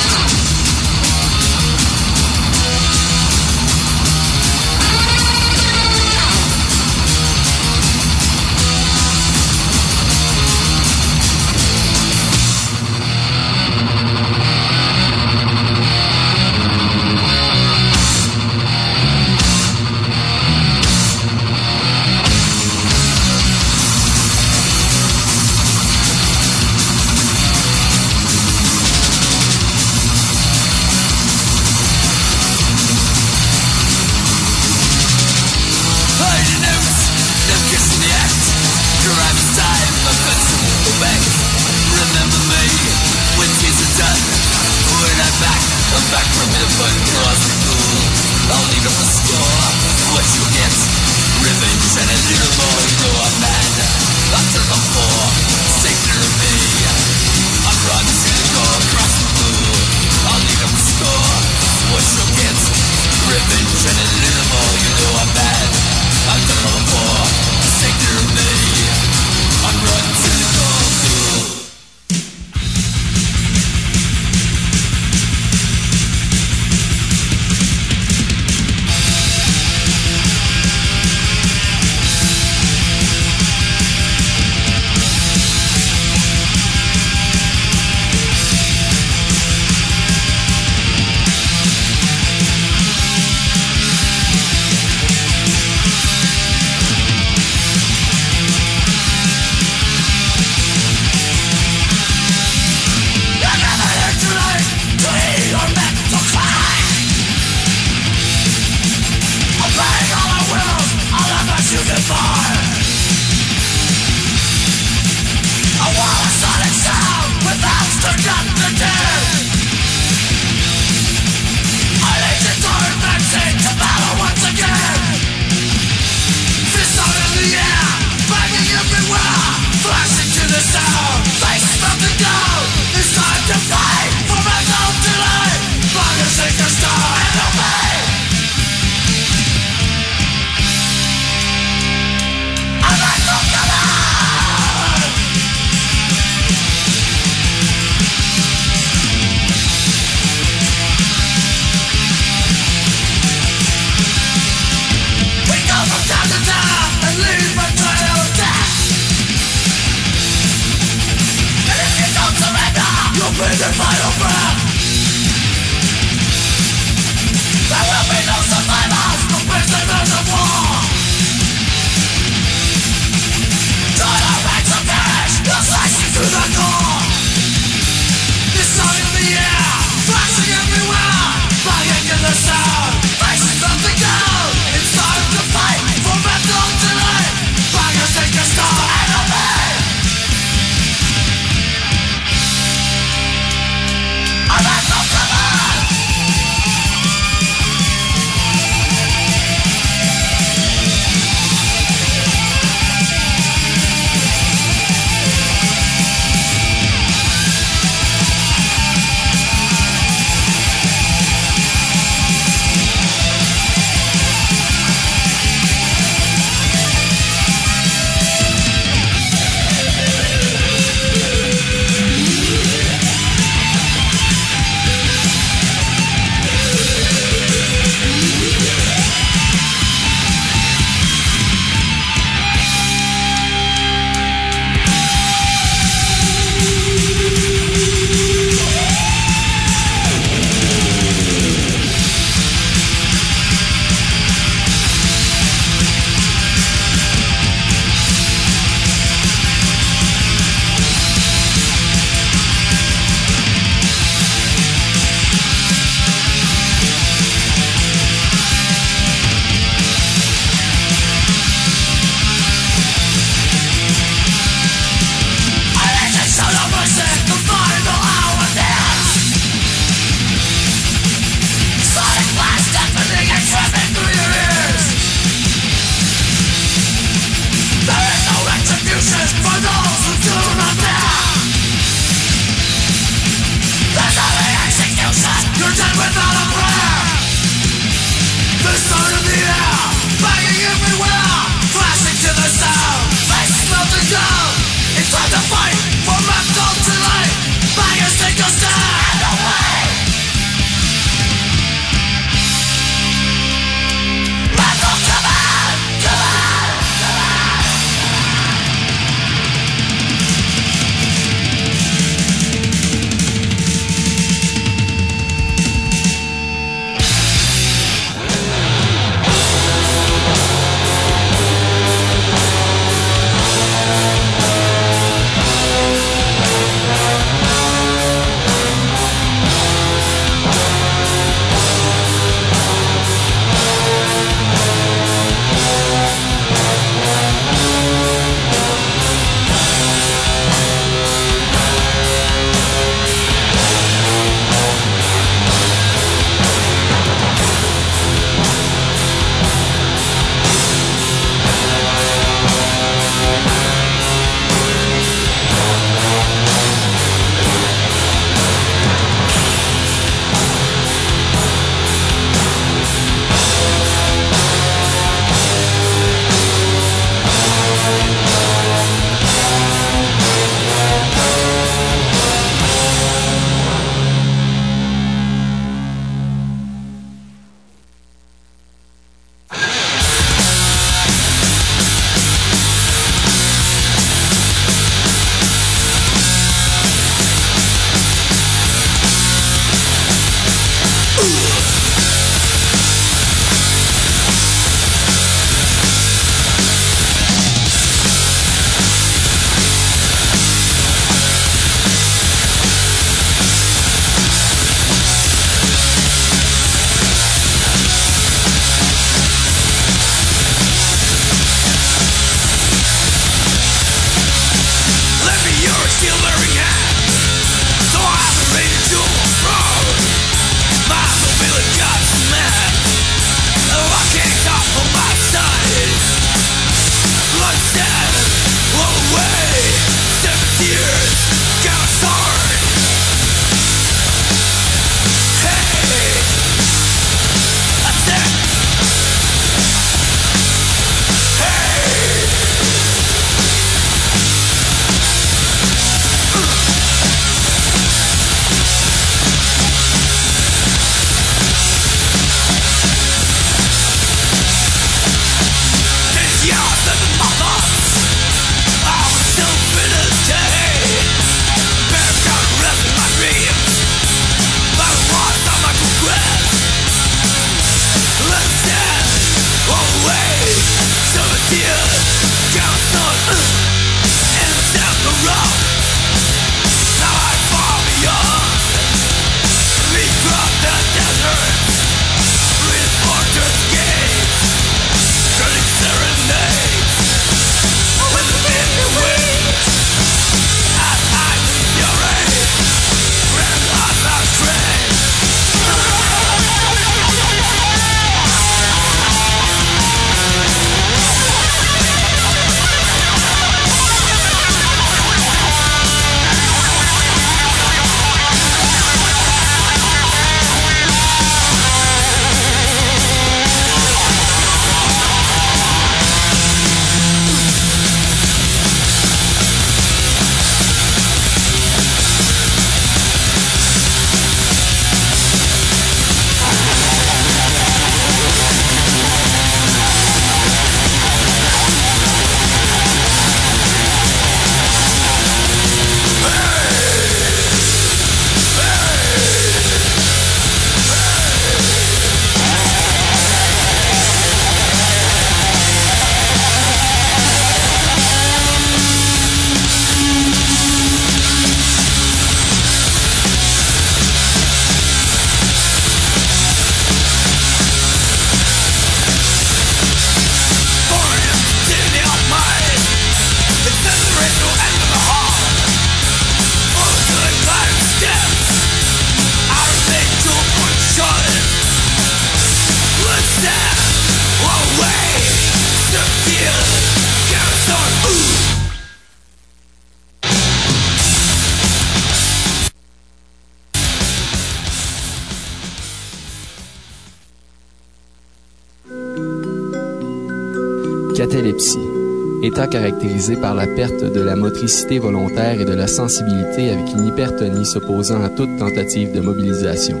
État caractérisé par la perte de la motricité volontaire et de la sensibilité avec une hypertonie s'opposant à toute tentative de mobilisation.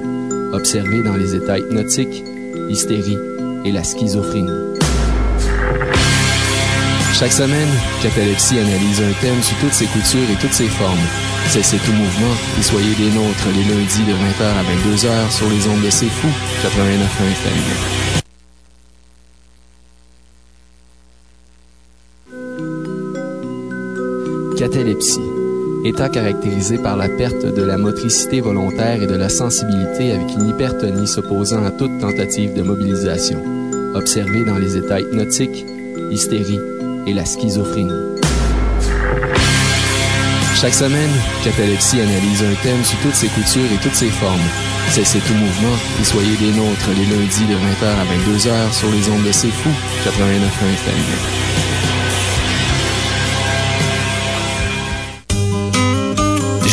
Observé dans les états hypnotiques, l'hystérie et la schizophrénie. Chaque semaine, Catalepsie analyse un thème sous toutes ses coutures et toutes ses formes. Cessez tout mouvement et soyez des nôtres les lundis de 20h à 22h sur les ondes de C'est Fou, 89 FM. Catalepsie. État caractérisé par la perte de la motricité volontaire et de la sensibilité avec une hypertonie s'opposant à toute tentative de mobilisation. Observé dans les états hypnotiques, l'hystérie et la schizophrénie. Chaque semaine, Catalepsie analyse un thème sous toutes ses coutures et toutes ses formes. Cessez tout mouvement et soyez des nôtres les lundis de 20h à 22h sur les ondes de C'est Fou, 89 FM.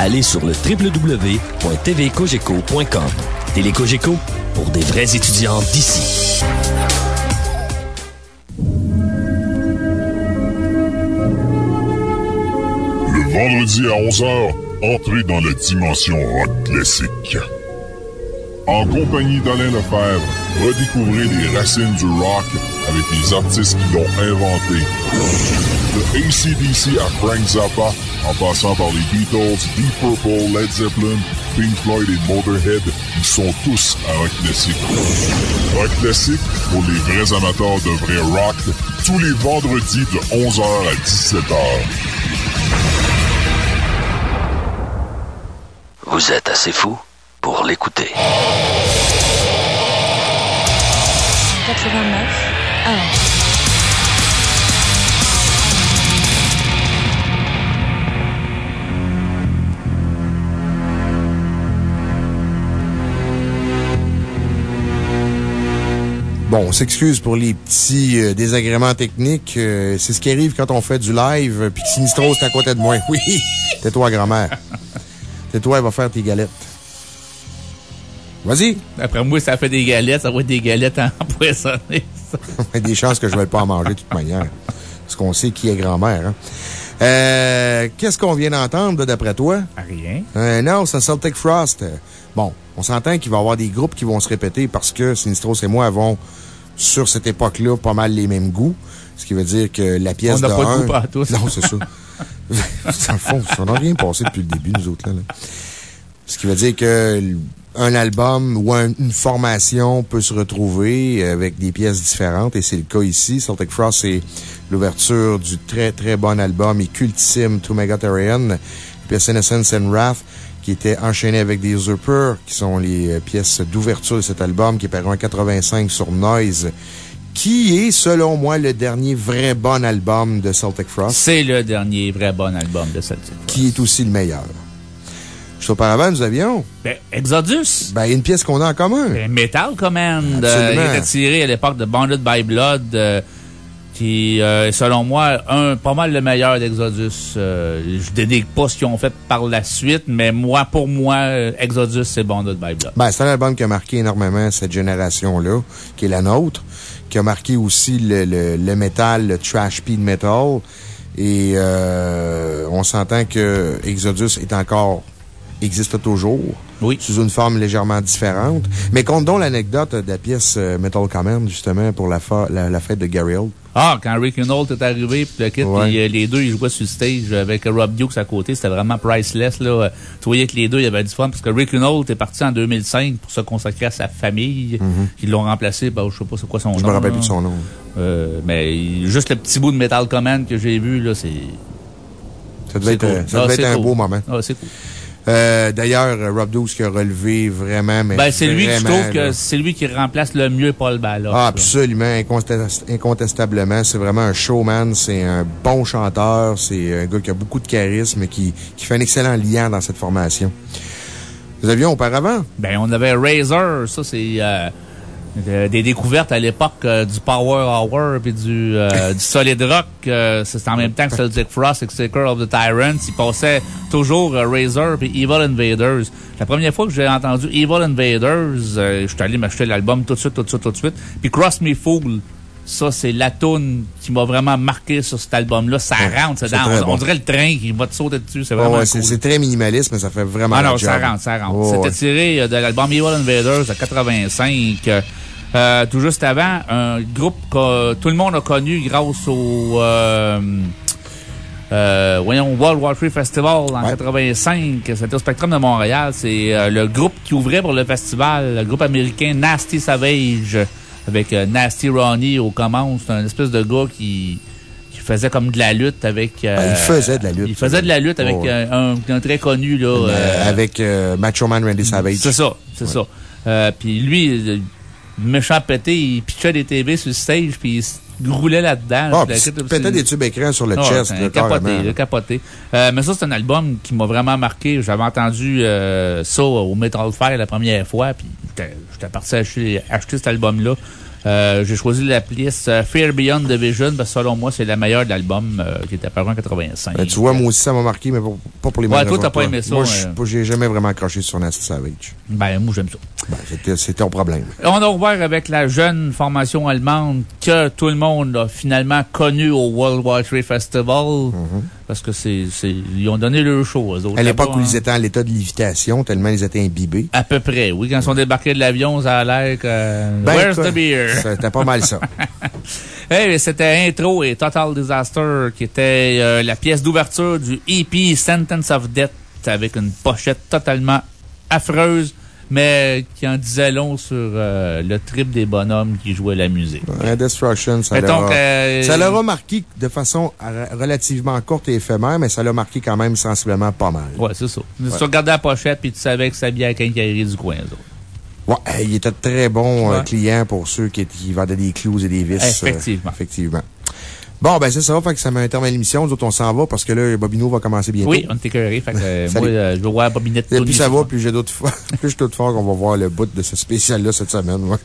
allez sur le www.tvcogeco.com. Télécogeco, pour des vrais étudiants d'ici. Le vendredi à 11h, entrez dans la dimension rock classique. En compagnie d'Alain Lefebvre, redécouvrez les racines du rock avec les artistes qui l'ont inventé. De ACDC à Frank Zappa, en passant par les Beatles, Deep Purple, Led Zeppelin, Pink Floyd et Motorhead, ils sont tous à rock classique. Rock classique pour les vrais amateurs de vrai rock, tous les vendredis de 11h à 17h. Vous êtes assez fou pour l'écouter. 89 1. Bon, on s'excuse pour les petits euh, désagréments techniques. euh, c'est ce qui arrive quand on fait du live, euh, puis que Sinistro, c'est à côté de moi. Oui, tais-toi, grand-mère. tais-toi, elle va faire tes galettes. Vas-y. Après moi, ça fait des galettes, ça va être des galettes y a des chances que je ne vais pas en manger de toute manière. Parce qu'on sait qui est grand-mère. hein. Euh, Qu'est-ce qu'on vient d'entendre, d'après toi? Rien. Non, c'est Celtic Frost. Bon, on s'entend qu'il va y avoir des groupes qui vont se répéter parce que Sinistros et moi avons, sur cette époque-là, pas mal les mêmes goûts. Ce qui veut dire que la pièce On n'a de pas de un- goût partout. Non, c'est ça. Dans le fond, ça n'a rien passé depuis le début, nous autres, là. là. Ce qui veut dire que un album ou un- une formation peut se retrouver avec des pièces différentes, et c'est le cas ici. Celtic Frost, c'est l'ouverture du très, très bon album et cultissime To Megatarian, pièce Innocence and Wrath, qui était enchaîné avec des Usurper, qui sont les euh, pièces d'ouverture de cet album, qui est paru en 85 sur Noise, qui est, selon moi, le dernier vrai bon album de Celtic Frost. C'est le dernier vrai bon album de Celtic Qui est aussi le meilleur. Juste auparavant, nous avions. Ben, Exodus. Ben, une pièce qu'on a en commun. Ben, Metal Command. Euh, il était tiré à l'époque de Bonded by Blood, euh, qui euh, est, selon moi, un, pas mal le meilleur d'Exodus. Euh, je dénigre pas ce qu'ils ont fait par la suite, mais moi, pour moi, euh, Exodus, c'est Bonded by Blood. Ben, c'est un album qui a marqué énormément cette génération-là, qui est la nôtre, qui a marqué aussi le, le, le métal, le trash speed metal. Et euh, on s'entend que Exodus est encore, existe toujours. Oui. Sous une forme légèrement différente. Mais compte donc l'anecdote de la pièce Metal Command, justement, pour la, la, la fête de Gary Holt. Ah, quand Rick Reynolds est arrivé, puis le kit, Ouais. puis, euh, les deux, ils jouaient sur le stage avec Rob Dukes à côté. C'était vraiment priceless, là. Euh, Tu voyais que les deux, il y avait du fun, parce que Rick Reynolds est parti en 2005 pour se consacrer à sa famille. Ils l'ont remplacé, ben, je sais pas c'est quoi son Mhm. Je nom. me rappelle là. plus de son nom. Euh, mais juste le petit bout de Metal Command que j'ai vu, là, c'est. Ça devait être, cool. ça Ah, devait c'est être un cool. beau moment. Ah, c'est cool. Euh, D'ailleurs, euh, Rob Dukes qui a relevé vraiment, mais Ben, c'est lui vraiment, trouve que c'est lui qui remplace le mieux Paul Ballard. Ah, absolument, incontest- incontestablement. C'est vraiment un showman, c'est un bon chanteur, c'est un gars qui a beaucoup de charisme et qui, qui fait un excellent lien dans cette formation. Vous aviez auparavant? Ben, on avait Razor, ça, c'est euh, de- des découvertes à l'époque euh, du Power Hour puis du, euh, du Solid Rock. euh, C'était en même temps que Celtic Frost et que of the Tyrants. Ils passaient toujours euh, Razor puis Evil Invaders. La première fois que j'ai entendu Evil Invaders, euh, je suis allé m'acheter l'album tout de suite, tout de suite, tout de suite. Puis Cross Me Fool. Ça, c'est la tune qui m'a vraiment marqué sur cet album-là. Ça Ouais, rentre, c'est dans, on, bon. on dirait le train qui va te sauter dessus. C'est Ouais, ouais, cool. très minimaliste, mais ça fait vraiment Ah non, ça rentre, ça rentre. Ouais, C'était ouais. tiré euh, de l'album Evil Invaders de 85. euh, euh, tout juste avant, un groupe que tout le monde a connu grâce au... Euh, euh, voyons, World War III Festival en 85. C'était au Spectrum de Montréal. C'est euh, le groupe qui ouvrait pour le festival, le groupe américain Nasty Savage, avec euh, Nasty Ronnie aux commandes. C'est un espèce de gars qui, qui faisait comme de la lutte avec... euh, Ah, il faisait de la lutte. Il faisait de la lutte avec Oh, ouais. un, un très connu, là. Euh, avec euh, Macho Man Randy Savage. c'est ça, c'est ça. Puis lui, méchant pété, il pitchait des TV sur le stage, puis roulait là-dedans. Ah, il pétait des tubes écrans sur le Ah, chest, là, capoté, là, capoté. Euh, mais ça, c'est un album qui m'a vraiment marqué. J'avais entendu euh, ça au Metal Fair la première fois, puis j'étais j'étais parti acheter, acheter cet album-là. Euh, J'ai choisi la playlist euh, Fear Beyond the Vision, parce que selon moi, c'est la meilleure de l'album euh, qui était apparu en 85. Ben, tu vois, moi aussi, ça m'a marqué, mais pas, pas pour les Ouais, mêmes toi, raisons t'as pas aimé ça, Moi, j'ai jamais vraiment accroché sur Nasty Savage. Ben, moi, j'aime ça. Ben, c'était- ton problème. On a ouvert avec la jeune formation allemande que tout le monde a finalement connue au World War III Festival. Parce que c'est, ils ont donné leur show, eux autres. À l'époque où ils étaient en l'état de lévitation, tellement ils étaient imbibés. À peu près, oui. Quand ils sont débarqués de l'avion, ça a l'air que. Ben, Where's the beer? C'était pas mal ça. Hey, c'était Intro et Total Disaster qui était euh, la pièce d'ouverture du EP Sentence of Death avec une pochette totalement affreuse, mais qui en disait long sur euh, le trip des bonhommes qui jouaient la musique. Destruction, ça que- ça leur a marqué de façon euh, relativement courte et éphémère, mais ça l'a marqué quand même sensiblement pas mal. Ouais, c'est ça. Ouais. Tu regardais la pochette puis tu savais que ça bien à quincaillerie du coin. Ouais, euh, il était très bon euh, Ouais. client pour ceux qui, qui vendaient des clous et des vis. euh, Effectivement. Bon, ben, c'est ça. Fait que ça met un terme à l'émission. Nous autres, on s'en va parce que là, Bobino va commencer bientôt. Oui, on écœurés. Fait que, euh, moi, euh, je vais voir Bobinette Et plus ça va, plus j'ai d'autres fois. plus je suis tout fort qu'on va voir le bout de ce spécial-là cette semaine. ouais.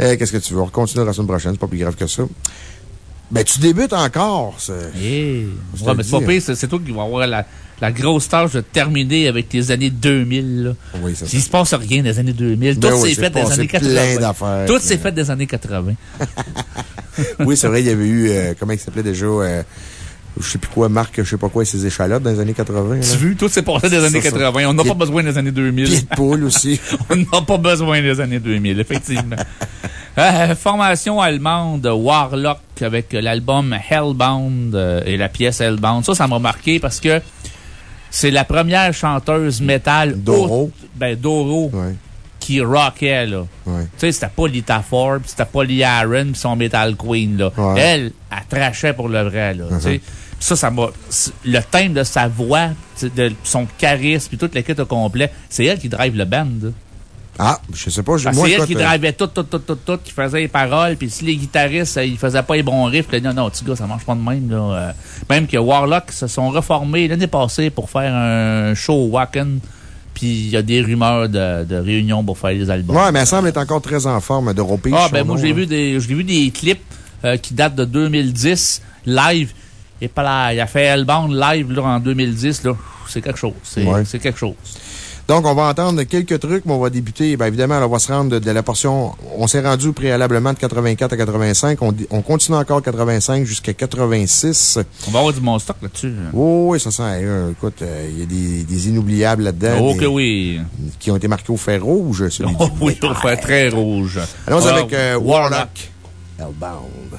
Euh, Qu'est-ce que tu veux? On continue la semaine prochaine. C'est pas plus grave que ça. Ben, tu débutes encore. Eh, Je te ouais, mais c'est pas dis, pire, c'est c'est toi qui vas avoir la, la grosse tâche de terminer avec les années 2000. Là. Oui, c'est Il se passe rien des années 2000. Ben Tout oui, s'est fait des années plein 80. d'affaires, Tout s'est fait des années 80. oui, c'est vrai, il y avait eu, euh, comment il s'appelait déjà, euh, je sais plus quoi, Marc, je sais pas quoi, et ses échalotes dans les années 80. Tu vu? Tout s'est passé des années ça. 80. On n'a pas besoin des années 2000. Pied de poule aussi. On n'a pas besoin des années 2000, effectivement. Euh, formation allemande, Warlock, avec l'album Hellbound euh, et la pièce Hellbound. Ça, ça m'a marqué parce que c'est la première chanteuse métal. Doro. haute- Ben, Doro. Qui rockait, là. Ouais. Tu sais, c'était pas Lita Forbes, c'était pas Lee Aaron pis son Metal Queen, là. Ouais. Elle, elle trachait pour le vrai, là. tu sais. Ça, ça m'a. Le thème de sa voix, de son charisme, puis toute l'équipe au complet, c'est elle qui drive le band. là. Ah, je sais pas. je- moi, c'est elle qui euh, drivait tout, tout, tout, tout, tout, qui faisait les paroles, puis si les guitaristes, euh, ils faisaient pas les bons riffs, là, non, non, petit gars, ça marche pas de même, là. Euh, Même que Warlock se sont reformés l'année passée pour faire un show au Wacken, puis il y a des rumeurs de, de réunions pour faire des albums. Ouais, mais elle semble être encore très en forme d'Europe. Ah, ben, moi, j'ai vu des, vu des clips, euh, qui datent de 2010, live. Et pas là, il a fait Hellbound live, là, en 2010, là. C'est quelque chose. C'est, Ouais. c'est quelque chose. Donc, on va entendre quelques trucs, mais on va débuter. Ben, évidemment, on va se rendre de, de la portion. On s'est rendu préalablement de 84 à 85. On, continue encore 85 jusqu'à 86. On va avoir du bon stock là-dessus. Oh, oui, ça sent. euh, écoute, euh, il y a des, des inoubliables là-dedans. Oh, que oui. Qui ont été marqués au fer rouge, celui Oh, oui, on fait très rouge. Allons Ah, avec euh, Warlock. Hellbound.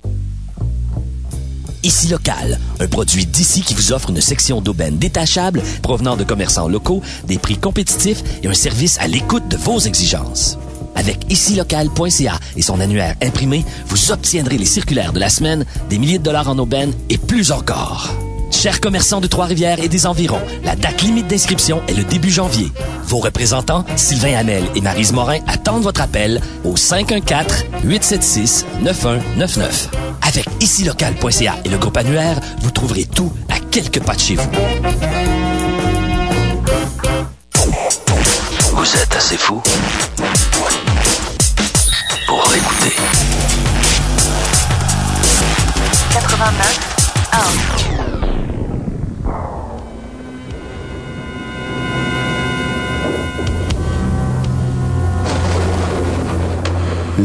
Ici Local, un produit d'ici qui vous offre une section d'aubaine détachable provenant de commerçants locaux, des prix compétitifs et un service à l'écoute de vos exigences. Avec icilocal.ca et son annuaire imprimé, vous obtiendrez les circulaires de la semaine, des milliers de dollars en aubaine et plus encore. Chers commerçants de Trois-Rivières et des environs, la date limite d'inscription est le début janvier. Vos représentants, Sylvain Hamel et Marise Morin, attendent votre appel au 514-876-9199. Avec icilocal.ca et le groupe annuaire, vous trouverez tout à quelques pas de chez vous. Vous êtes assez fou pour écouter. 89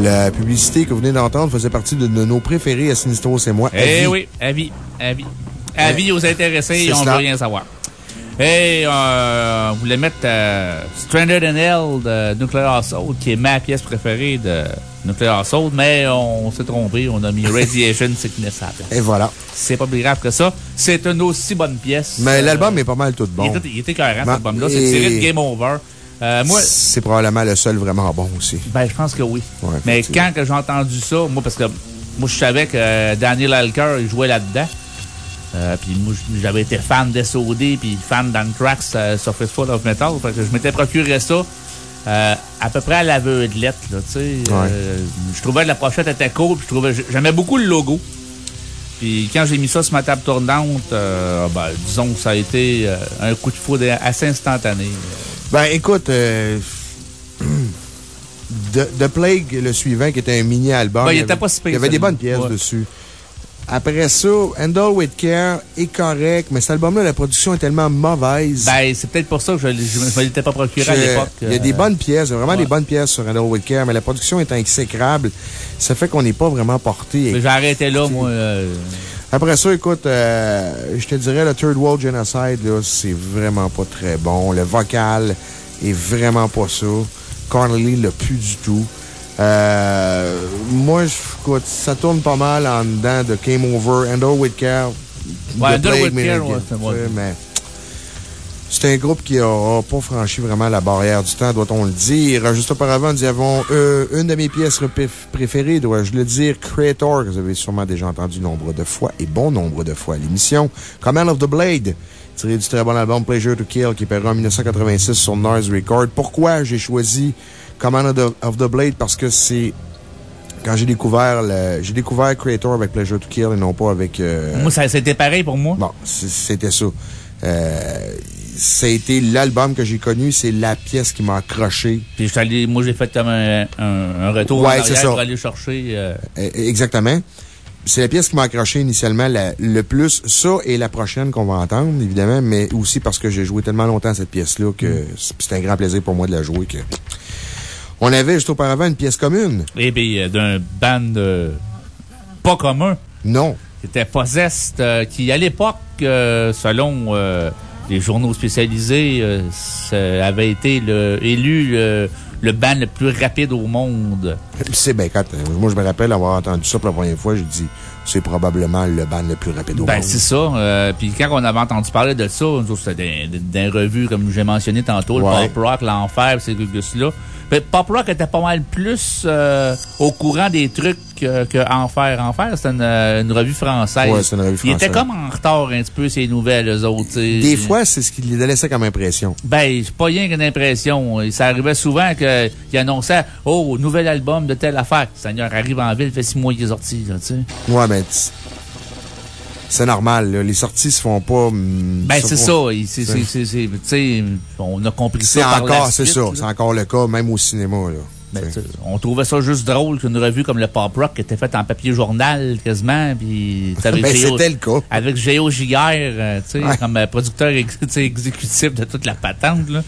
La publicité que vous venez d'entendre faisait partie de, de nos préférés à Sinistros et moi. Eh oui, avis, avis. Avis aux intéressés, on ne veut rien savoir. Et euh, on voulait mettre euh, Stranded in Hell de Nuclear Assault, qui est ma pièce préférée de Nuclear Assault, mais on s'est trompé, on a mis Radiation Sickness à la place. Et voilà. C'est pas plus grave que ça. C'est une aussi bonne pièce. Mais Euh, l'album est pas mal tout bon. Il était, il était carré, cet album-là. C'est tiré de Game Over. Euh, C'est probablement le seul vraiment bon aussi. ben, je pense que oui. Ouais, Mais quand que j'ai entendu ça, moi, parce que moi, je savais que euh, Daniel Alker, il jouait là-dedans. Euh, puis moi, j'avais été fan d'SOD, puis fan d'Anthrax euh, sur Fistful of Metal. Fait que je m'étais procuré ça euh, à peu près à l'aveuglette, là, tu sais. Je trouvais que la pochette était cool, puis je trouvais, j'aimais beaucoup le logo. Puis quand j'ai mis ça sur ma table tournante, ben, disons que ça a été un coup de foudre assez instantané. Ben, écoute, euh, The, The Plague, le suivant, qui était un mini-album. Ben, il y était avait- pas si Il y avait des bonnes pièces Ouais. dessus. Après ça, Handle with Care est correct, mais cet album-là, la production est tellement mauvaise. Ben, c'est peut-être pour ça que je ne me l'étais pas procuré à que l'époque. Il y a des euh, bonnes pièces, vraiment ouais. des bonnes pièces sur Handle with Care, mais la production est exécrable. Ça fait qu'on n'est pas vraiment porté. J'ai arrêté là, moi. euh, Après ça, écoute, euh, je te dirais, le Third World Genocide, là, c'est vraiment pas très bon. Le vocal est vraiment pas ça. Connolly l'a plus du tout. Euh, moi, écoute, ça tourne pas mal en dedans de Game Over, Endo with Care. Ouais, The Endo Plague with Care, Milligan, ouais, c'est c'est un groupe qui n'a pas franchi vraiment la barrière du temps, doit-on le dire. Juste auparavant, nous avons euh, une de mes pièces préférées, dois-je le dire, Creator, que vous avez sûrement déjà entendu nombre de fois, et bon nombre de fois à l'émission. Command of the Blade, tiré du très bon album Pleasure to Kill, qui est paru en 1986 sur Noise Record. Pourquoi j'ai choisi Command of the, of the Blade? Parce que c'est quand j'ai découvert le- j'ai découvert Creator avec Pleasure to Kill et non pas avec, euh, Moi, ça c'était pareil pour moi. Bon, c'était ça. Euh, ça a été l'album que j'ai connu, c'est la pièce qui m'a accroché. Puis allé- moi, j'ai fait comme un, un- un retour Ouais, en c'est arrière ça. pour aller chercher. euh, Euh, Exactement. C'est la pièce qui m'a accroché initialement la- le plus. Ça et la prochaine qu'on va entendre, évidemment, mais aussi parce que j'ai joué tellement longtemps à cette pièce-là que Mm. c'est un grand plaisir pour moi de la jouer. Que... On avait juste auparavant une pièce commune. et puis, euh, d'un band euh, pas commun. Non. C'était Possessed, euh, qui, à l'époque, selon les journaux spécialisés, euh, ça avait été le, élu le, le band le plus rapide au monde. C'est bien, quand, euh, moi, je me rappelle avoir entendu ça pour la première fois, j'ai dit, c'est probablement le band le plus rapide au Ben, monde. c'est ça. Euh, puis quand on avait entendu parler de ça, nous autres, c'était des, des revues, comme j'ai mentionné tantôt, Ouais. le pop rock, l'enfer, ces trucs là Ben, pop rock était pas mal plus euh, au courant des trucs que, que Enfer. Enfer, c'est une, euh, une revue française. Ouais, c'est une revue Ils étaient française. comme en retard un petit peu, ces nouvelles, eux autres. Des fois, c'est ce qui les laissait comme impression. Ben, c'est pas rien qu'une impression. Ça arrivait souvent qu'ils annonçaient Oh, nouvel album de telle affaire. Seigneur arrive en ville, fait six mois qu'il est sorti. Là, tu sais. Ouais, ben, c'est normal, là. Les sorties se font pas. hum, Ben, c'est ça. c'est- c'est- c'est- c'est- On a compris C'est ça. la encore, c'est ça. C'est encore le cas, même au cinéma, là. Ben, on trouvait ça juste drôle qu'une revue comme le Pop Rock qui était faite en papier journal quasiment, puis avec Ben, Géo- c'était le cas. Avec Géo Giguère, tu sais, Ouais. comme producteur ex- exécutif de toute la patente, là.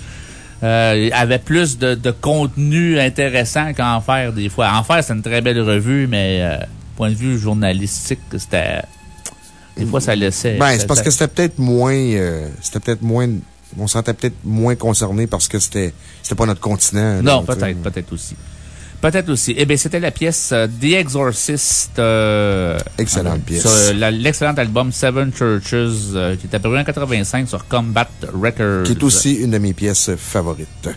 Euh, avait plus de, de contenu intéressant qu'Enfer, des fois. Enfer, c'est une très belle revue, mais euh, point de vue journalistique, c'était... Des fois, ça laissait... Ben, c'est parce que c'était peut-être moins, euh, c'était peut-être moins, on se sentait peut-être moins concerné parce que c'était, c'était pas notre continent. Non, peut-être, peut-être aussi. Peut-être aussi. Eh bien, c'était la pièce euh, The Exorcist. euh, Excellente euh, pièce. L'excellent album Seven Churches, qui est apparu en 85 sur Combat Records. Qui est aussi une de mes pièces favorites.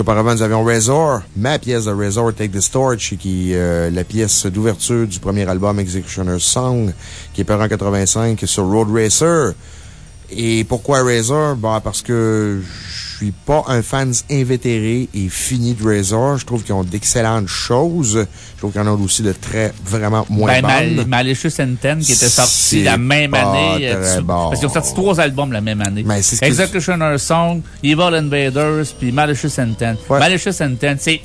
Auparavant, nous avions Razor, ma pièce de Razor, Take the Torch, qui est la pièce d'ouverture du premier album Executioner Song, qui est paru en 85 sur Road Racer. Et pourquoi Razor? Bah, parce que je suis pas un fan invétéré et fini de Razor. Je trouve qu'ils ont d'excellentes choses. Je trouve qu'il y en a aussi de très, vraiment moins Ben, bonnes. Malicious Intent, qui était sorti la même année. euh, très tu- bon. Parce qu'ils ont sorti trois albums la même année. que- Executioner Song, Evil Invaders, puis Malicious Intent. Malicious Intent, c'est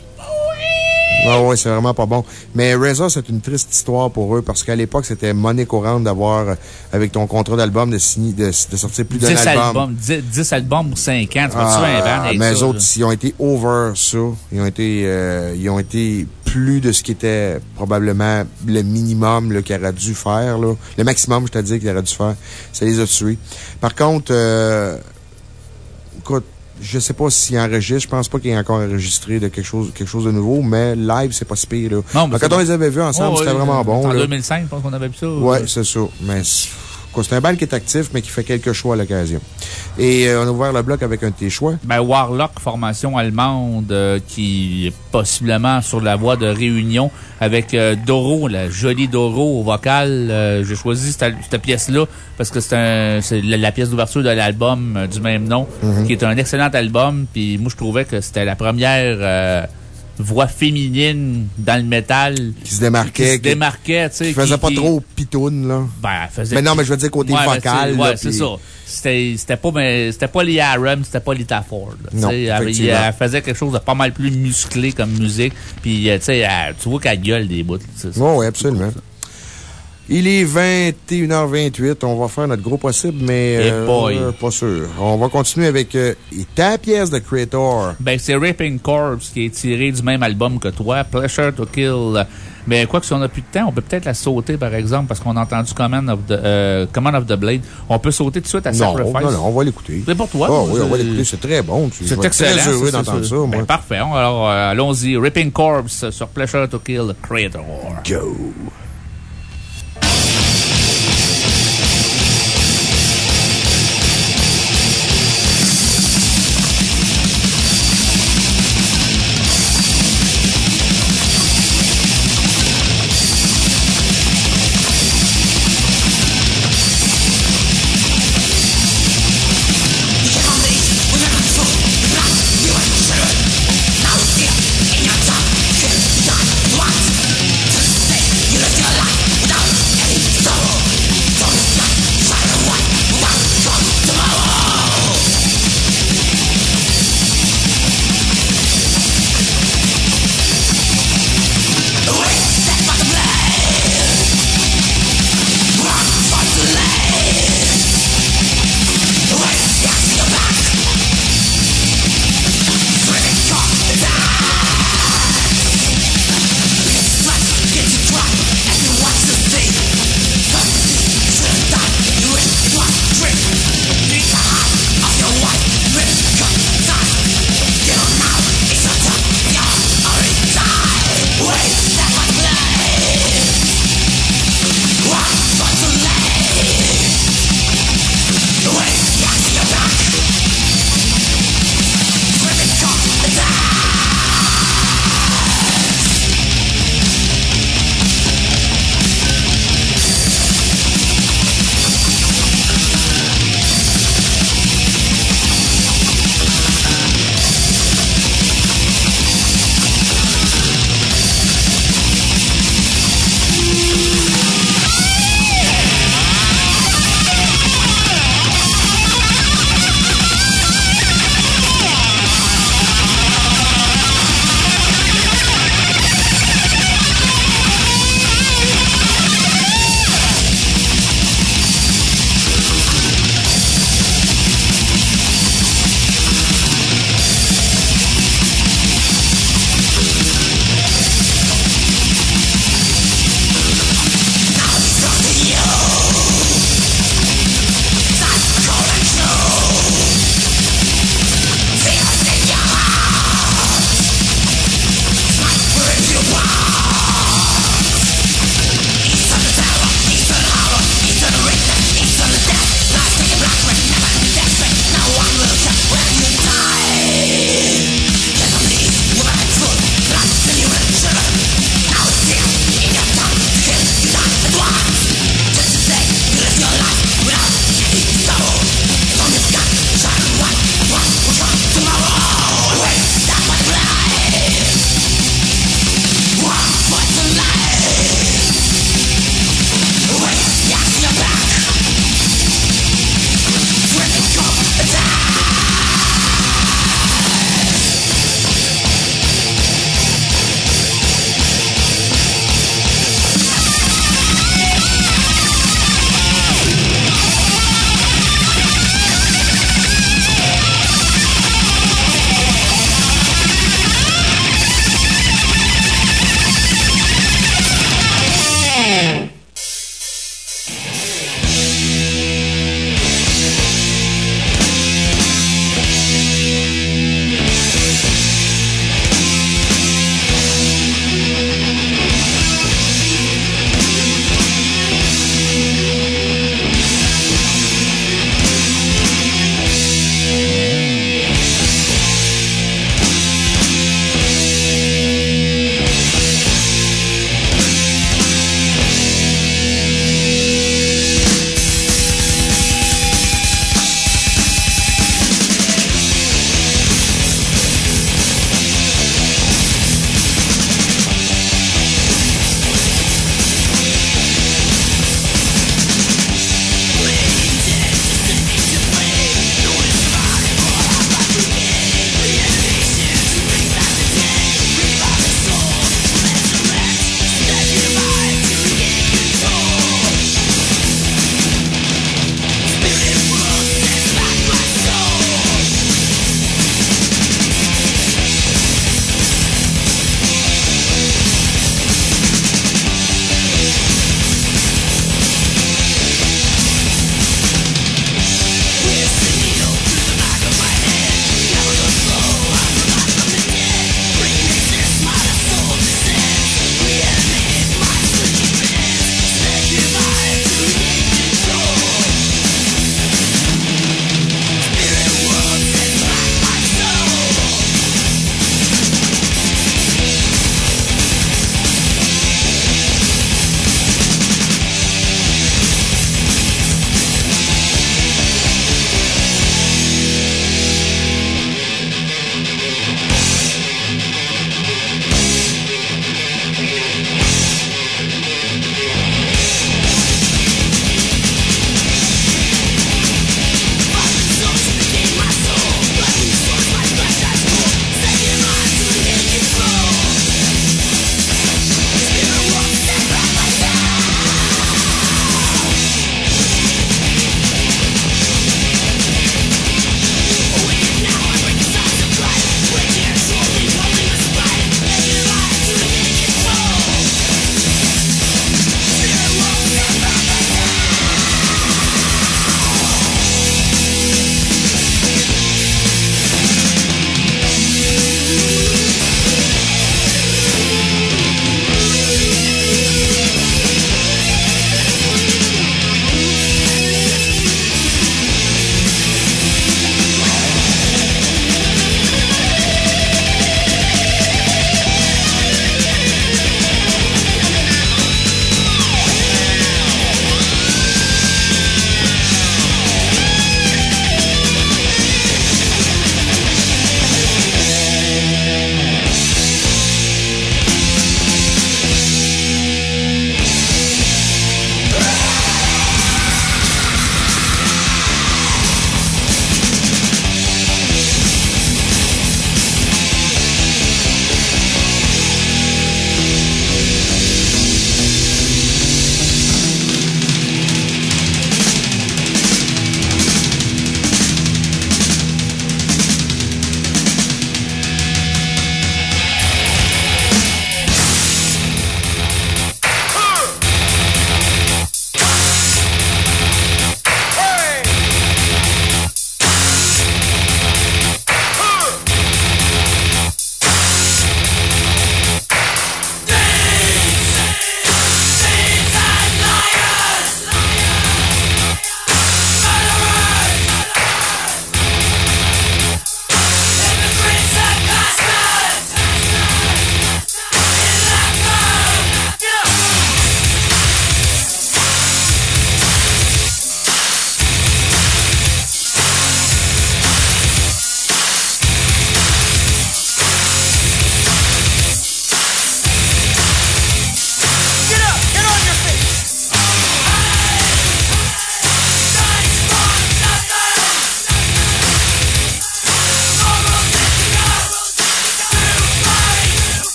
Ouais, ouais, c'est vraiment pas bon. Mais Razor, c'est une triste histoire pour eux parce qu'à l'époque, c'était monnaie courante d'avoir, euh, avec ton contrat d'album, de, signer, de, de sortir plus d'un 10 album. albums. 10, 10 albums pour 5 ans. Tu Ah, faire un band avec mais eux autres, ils ont été over ça. Ils ont été, euh, ils ont été plus de ce qui était probablement le minimum là, qu'ils auraient dû faire. Là. Le maximum, je te dis, qu'ils auraient dû faire. Ça les a tués. Par contre, euh, je sais pas s'ils enregistrent. Je pense pas qu'ils aient encore enregistré de quelque chose, quelque chose de nouveau, mais live, c'est pas si pire. Là. Non, mais quand on les avait vus ensemble, Oh, c'était oui, vraiment bon. En là. 2005, je pense qu'on avait vu ça. Ouais, c'est ça. Mais c'est un bal qui est actif, mais qui fait quelques choix à l'occasion. Et euh, on a ouvert le bloc avec un de tes choix. Ben, Warlock, formation allemande, euh, qui est possiblement sur la voie de réunion avec euh, Doro, la jolie Doro au vocal. Euh, J'ai choisi cette, cette pièce-là parce que c'est un- c'est la, la pièce d'ouverture de l'album du même nom, Mhm. qui est un excellent album. Puis moi, je trouvais que c'était la première euh, voix féminine dans le métal. Qui se démarquait. Qui se démarquait, tu sais. Qui faisait qui- pas qui- trop pitoune, là. Ben, elle faisait. Mais non, mais je veux dire côté Ouais, vocal, c'est- Ouais, ça. C'était c'était pas, mais c'était pas les Aram, c'était pas Lita Ford. là. Non, elle, elle faisait quelque chose de pas mal plus musclé comme musique. Puis, euh, tu sais, tu vois qu'elle gueule des bouts. oui, absolument. Il est 21h28. On va faire notre gros possible, mais Eh euh, euh, pas sûr. On va continuer avec euh, ta pièce de Creator. Ben, c'est Ripping Corpse qui est tiré du même album que toi, Pleasure to Kill. Mais quoi que si on n'a plus de temps, on peut peut-être la sauter, par exemple, parce qu'on a entendu Command of the, euh, Command of the Blade. On peut sauter tout de suite à Non, Sacrifice. non, non, on va l'écouter. C'est pour toi. Ah oui, on va l'écouter. C'est très bon. C'est excellent. très heureux d'entendre ça, moi. Ben, parfait. Alors, euh, allons-y. Ripping Corpse sur Pleasure to Kill, Creator. Go.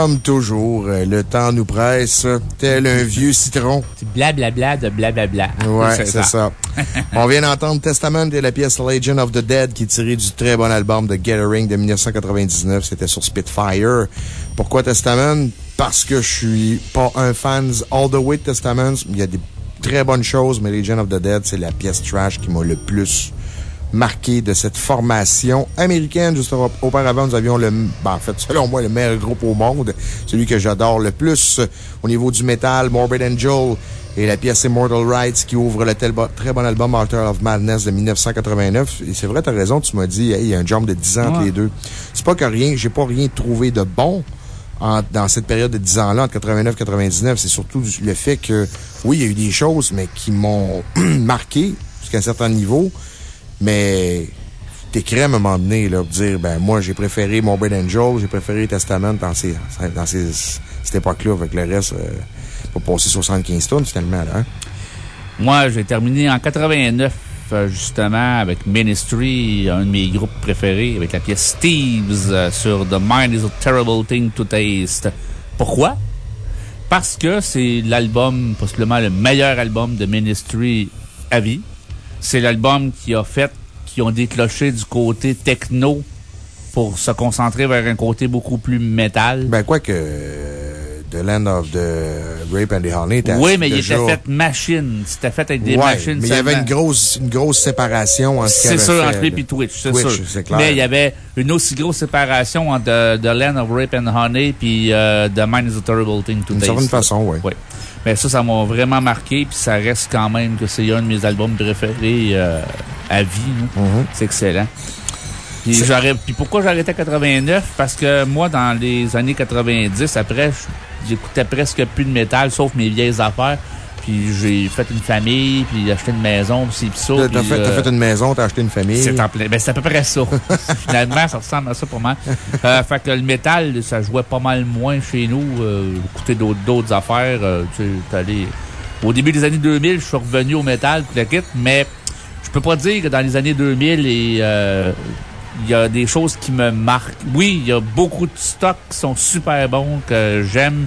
Comme toujours, euh, le temps nous presse, tel un vieux citron. Blablabla de blablabla. Ouais, c'est ça. On vient d'entendre Testament et la pièce Legend of the Dead qui est tirée du très bon album de Gathering de 1999. C'était sur Spitfire. Pourquoi Testament? Parce que je suis pas un fan all the way de Testament. Il y a des très bonnes choses, mais Legend of the Dead, c'est la pièce trash qui m'a le plus marqué de cette formation américaine. Juste auparavant, nous avions le, ben, en fait, selon moi, le meilleur groupe au monde. Celui que j'adore le plus au niveau du métal, Morbid Angel. Et la pièce Immortal Rights qui ouvre le tel très bon album Altar of Madness de 1989. Et c'est vrai, t'as raison, tu m'as dit, hey, il y a un jump de 10 ans entre les deux. C'est pas que rien, j'ai pas rien trouvé de bon en- dans cette période de 10 ans-là, entre 89 et 99. C'est surtout du- le fait que, oui, il y a eu des choses, mais qui m'ont marqué jusqu'à un certain niveau. Mais t'écris à un moment donné, là, pour dire, ben, moi, j'ai préféré Morbid Angel, j'ai préféré Testament dans ces, dans ces, cette époque-là, avec le reste, euh, pas passer 75 tonnes, finalement, là, hein. Moi, j'ai terminé en 89, euh, justement, avec Ministry, un de mes groupes préférés, avec la pièce Steve's euh, sur The Mind is a Terrible Thing to Taste. Pourquoi? Parce que c'est l'album, possiblement le meilleur album de Ministry à vie. C'est l'album qui a fait, qui ont déclenché du côté techno pour se concentrer vers un côté beaucoup plus métal. Ben, quoi que euh, The Land of the Rape and the Honey était Oui, mais il était fait machine. C'était fait avec des Ouais, machines. mais il y avait une grosse, une grosse séparation entre ce C'est sûr, entre lui et Twitch, c'est sûr. clair. Mais il y avait une aussi grosse séparation entre The Land of Rape and Honey puis euh, The Mind is a Terrible Thing to D'une certaine façon, oui. Oui. Mais ça, ça m'a vraiment marqué, puis ça reste quand même que c'est un de mes albums préférés euh, à vie. là. Mm-hmm. C'est excellent. Puis, puis pourquoi j'ai arrêté à 89? Parce que moi, dans les années 90, après, j'écoutais presque plus de métal, sauf mes vieilles affaires. Puis j'ai fait une famille, puis acheté une maison, puis c'est puis ça. T'as fait, euh, fait une maison, t'as acheté une famille. c'est en plein- ben, c'est à peu près ça. Finalement, ça ressemble à ça pour moi. Euh, fait que le métal, ça jouait pas mal moins chez nous. Euh, écouter d'autres, affaires. euh, tu sais, allé- Au début des années 2000, je suis revenu au métal, tout le kit, mais je peux pas dire que dans les années 2000, et, euh, il y a des choses qui me marquent. Oui, il y a beaucoup de stocks qui sont super bons, que j'aime,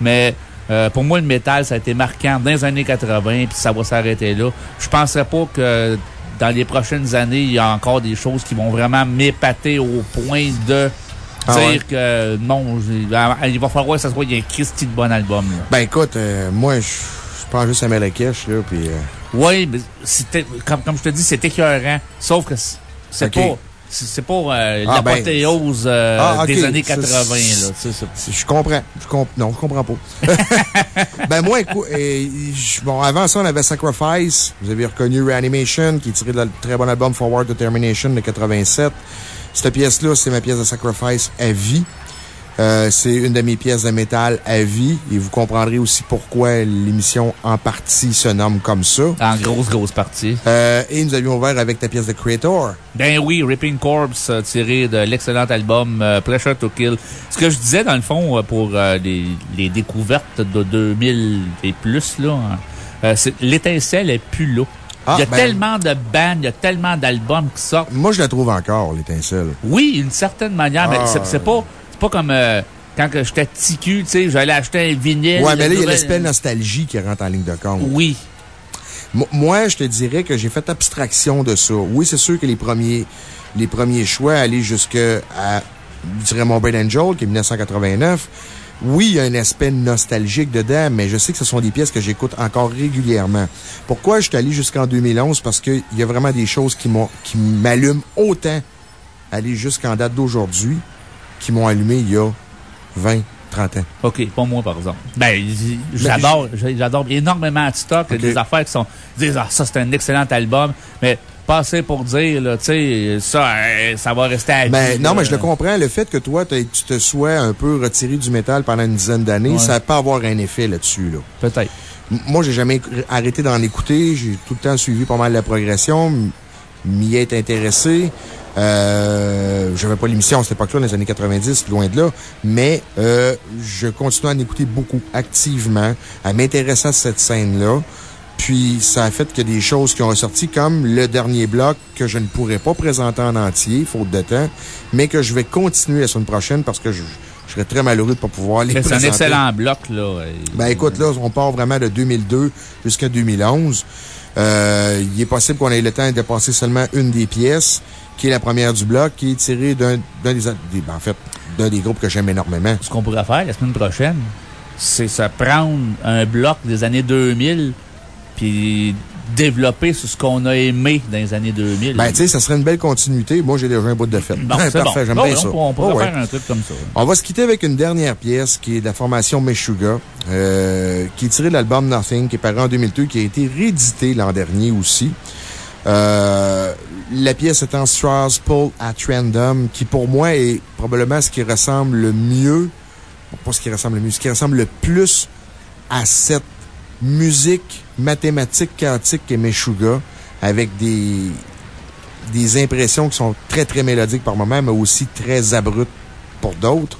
mais euh, pour moi, le métal, ça a été marquant dans les années 80, puis ça va s'arrêter là. Je penserais pas que dans les prochaines années, il y a encore des choses qui vont vraiment m'épater au point de Ah dire ouais? que non, j'ai- ah, il va falloir que ça soit un Christy de bon album. Là. Ben écoute, euh, moi, je prends juste à Marrakech, là, puis... euh, Oui, mais comme, comme je te dis, c'est écœurant. Sauf que c'est pas, c'est pas euh, Ah, ben, l'apothéose euh, Ah, des années Ça, 80. c'est- là. C'est ça. c'est- Je comprends. Je comp- non, je comprends pas. ben, moi, écoute, je- bon, avant ça, on avait Sacrifice. Vous avez reconnu Reanimation, qui est tiré de le très bon album Forward to Termination de 87. Cette pièce-là, c'est ma pièce de Sacrifice à vie. Euh, c'est une de mes pièces de métal à vie et vous comprendrez aussi pourquoi l'émission en partie se nomme comme ça. En grosse, grosse partie. Euh, et nous avions ouvert avec ta pièce de Creator. Ben oui, Ripping Corpse, euh, tiré de l'excellent album euh, Pressure to Kill. Ce que je disais, dans le fond, pour les, les découvertes de 2000 et plus, là, hein, l'étincelle est plus là. Ah, il y a ben- tellement de bands, il y a tellement d'albums qui sortent. Moi, je la trouve encore, l'étincelle. Oui, d'une certaine manière, mais Ah. c'est- c'est pas, pas comme euh, quand que j'étais ticu, tu sais, j'allais acheter un vinyle. Ouais, mais là, il y a l'aspect nostalgie qui rentre en ligne de compte. Oui. Mo- Moi, je te dirais que j'ai fait abstraction de ça. Oui, c'est sûr que les premiers, les premiers choix allaient jusque à, je dirais, mon Brain Angel, qui est 1989. Oui, il y a un aspect nostalgique dedans, mais je sais que ce sont des pièces que j'écoute encore régulièrement. Pourquoi je suis allé jusqu'en 2011? Parce qu'il y a vraiment des choses qui m'allument autant aller jusqu'en date d'aujourd'hui, qui m'ont allumé il y a 20, 30 ans. OK, pas moi, par exemple. Ben, j'adore, j'adore énormément de stock, Ok. des affaires qui sont, disent, ah, ça, c'est un excellent album, mais pas assez pour dire, tu sais, ça, euh, ça va rester à vie. Ben, non, là. mais je le comprends. Le fait que toi, tu te sois un peu retiré du métal pendant une dizaine d'années, Ouais. ça peut avoir un effet là-dessus, là. Peut-être. Moi, j'ai jamais arrêté d'en écouter. J'ai tout le temps suivi pas mal la progression, m'y être intéressé. Euh, j'avais pas l'émission à cette époque-là, dans les années 90, loin de là. Mais, euh, je continue à en écouter beaucoup, activement, à m'intéresser à cette scène-là. Puis, ça a fait qu'il y a des choses qui ont ressorti, comme le dernier bloc que je ne pourrais pas présenter en entier, faute de temps, mais que je vais continuer la semaine prochaine parce que je, je serais très malheureux de ne pas pouvoir les Mais c'est un excellent bloc, là. Ben écoute, là, on part vraiment de 2002 jusqu'à 2011. Euh, il est possible qu'on ait le temps de passer seulement une des pièces, qui est la première du bloc, qui est tirée d'un des, des- ben, en fait, d'un des groupes que j'aime énormément. Ce qu'on pourrait faire la semaine prochaine, c'est se prendre un bloc des années 2000 puis développer sur ce qu'on a aimé dans les années 2000. Ben, tu sais, ça serait une belle continuité. Moi, j'ai déjà un bout de fête. Bon, c'est Parfait, bon. j'aime Bon, bien on ça. pourrait- on pourrait Oh, ouais. faire un truc comme ça. On va se quitter avec une dernière pièce qui est de la formation Meshuga, euh, qui est tirée de l'album Nothing, qui est paru en 2002, qui a été réédité l'an dernier aussi. Euh, la pièce étant Straws Pull at Random, qui pour moi est probablement ce qui ressemble le mieux, pas ce qui ressemble le mieux, ce qui ressemble le plus à cette musique mathématique quantique qu'est Meshuga, avec des, des impressions qui sont très, très mélodiques par moments, mais aussi très abruptes pour d'autres.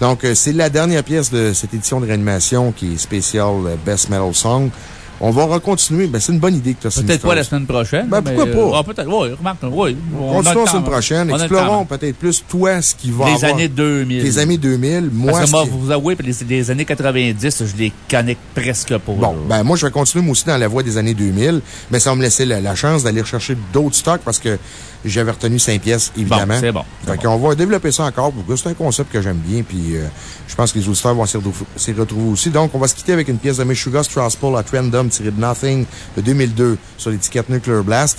Donc, euh, c'est la dernière pièce de cette édition de réanimation qui est spéciale euh, Best Metal Song. On va recontinuer. Ben, c'est une bonne idée que tu as Peut-être pas la semaine prochaine. Ben, mais, pourquoi euh, pas? ah, peut-être, oui, remarque, oui. on Continuons la semaine prochaine. on Explorons peut-être plus, toi, ce qui va Les avoir- années 2000. Les années 2000. Moi, Parce que moi, vous avouez, les, les années 90, je les connecte presque pas. Bon, ben, moi, je vais continuer, moi aussi, dans la voie des années 2000, mais ça va me laisser la, la chance d'aller rechercher d'autres stocks parce que j'avais retenu 5 pièces, évidemment. Bon, c'est bon, Fait qu'on va développer ça encore c'est un concept que j'aime bien, puis euh, je pense que les auditeurs vont s'y retrouver, aussi. Donc, on va se quitter avec une pièce de Meshuggah Straspool à Random tirée de Nothing de 2002 sur l'étiquette Nuclear Blast.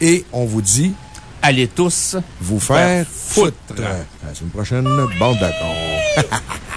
Et on vous dit. Allez tous vous faire foutre. À la semaine prochaine. Bon d'accord.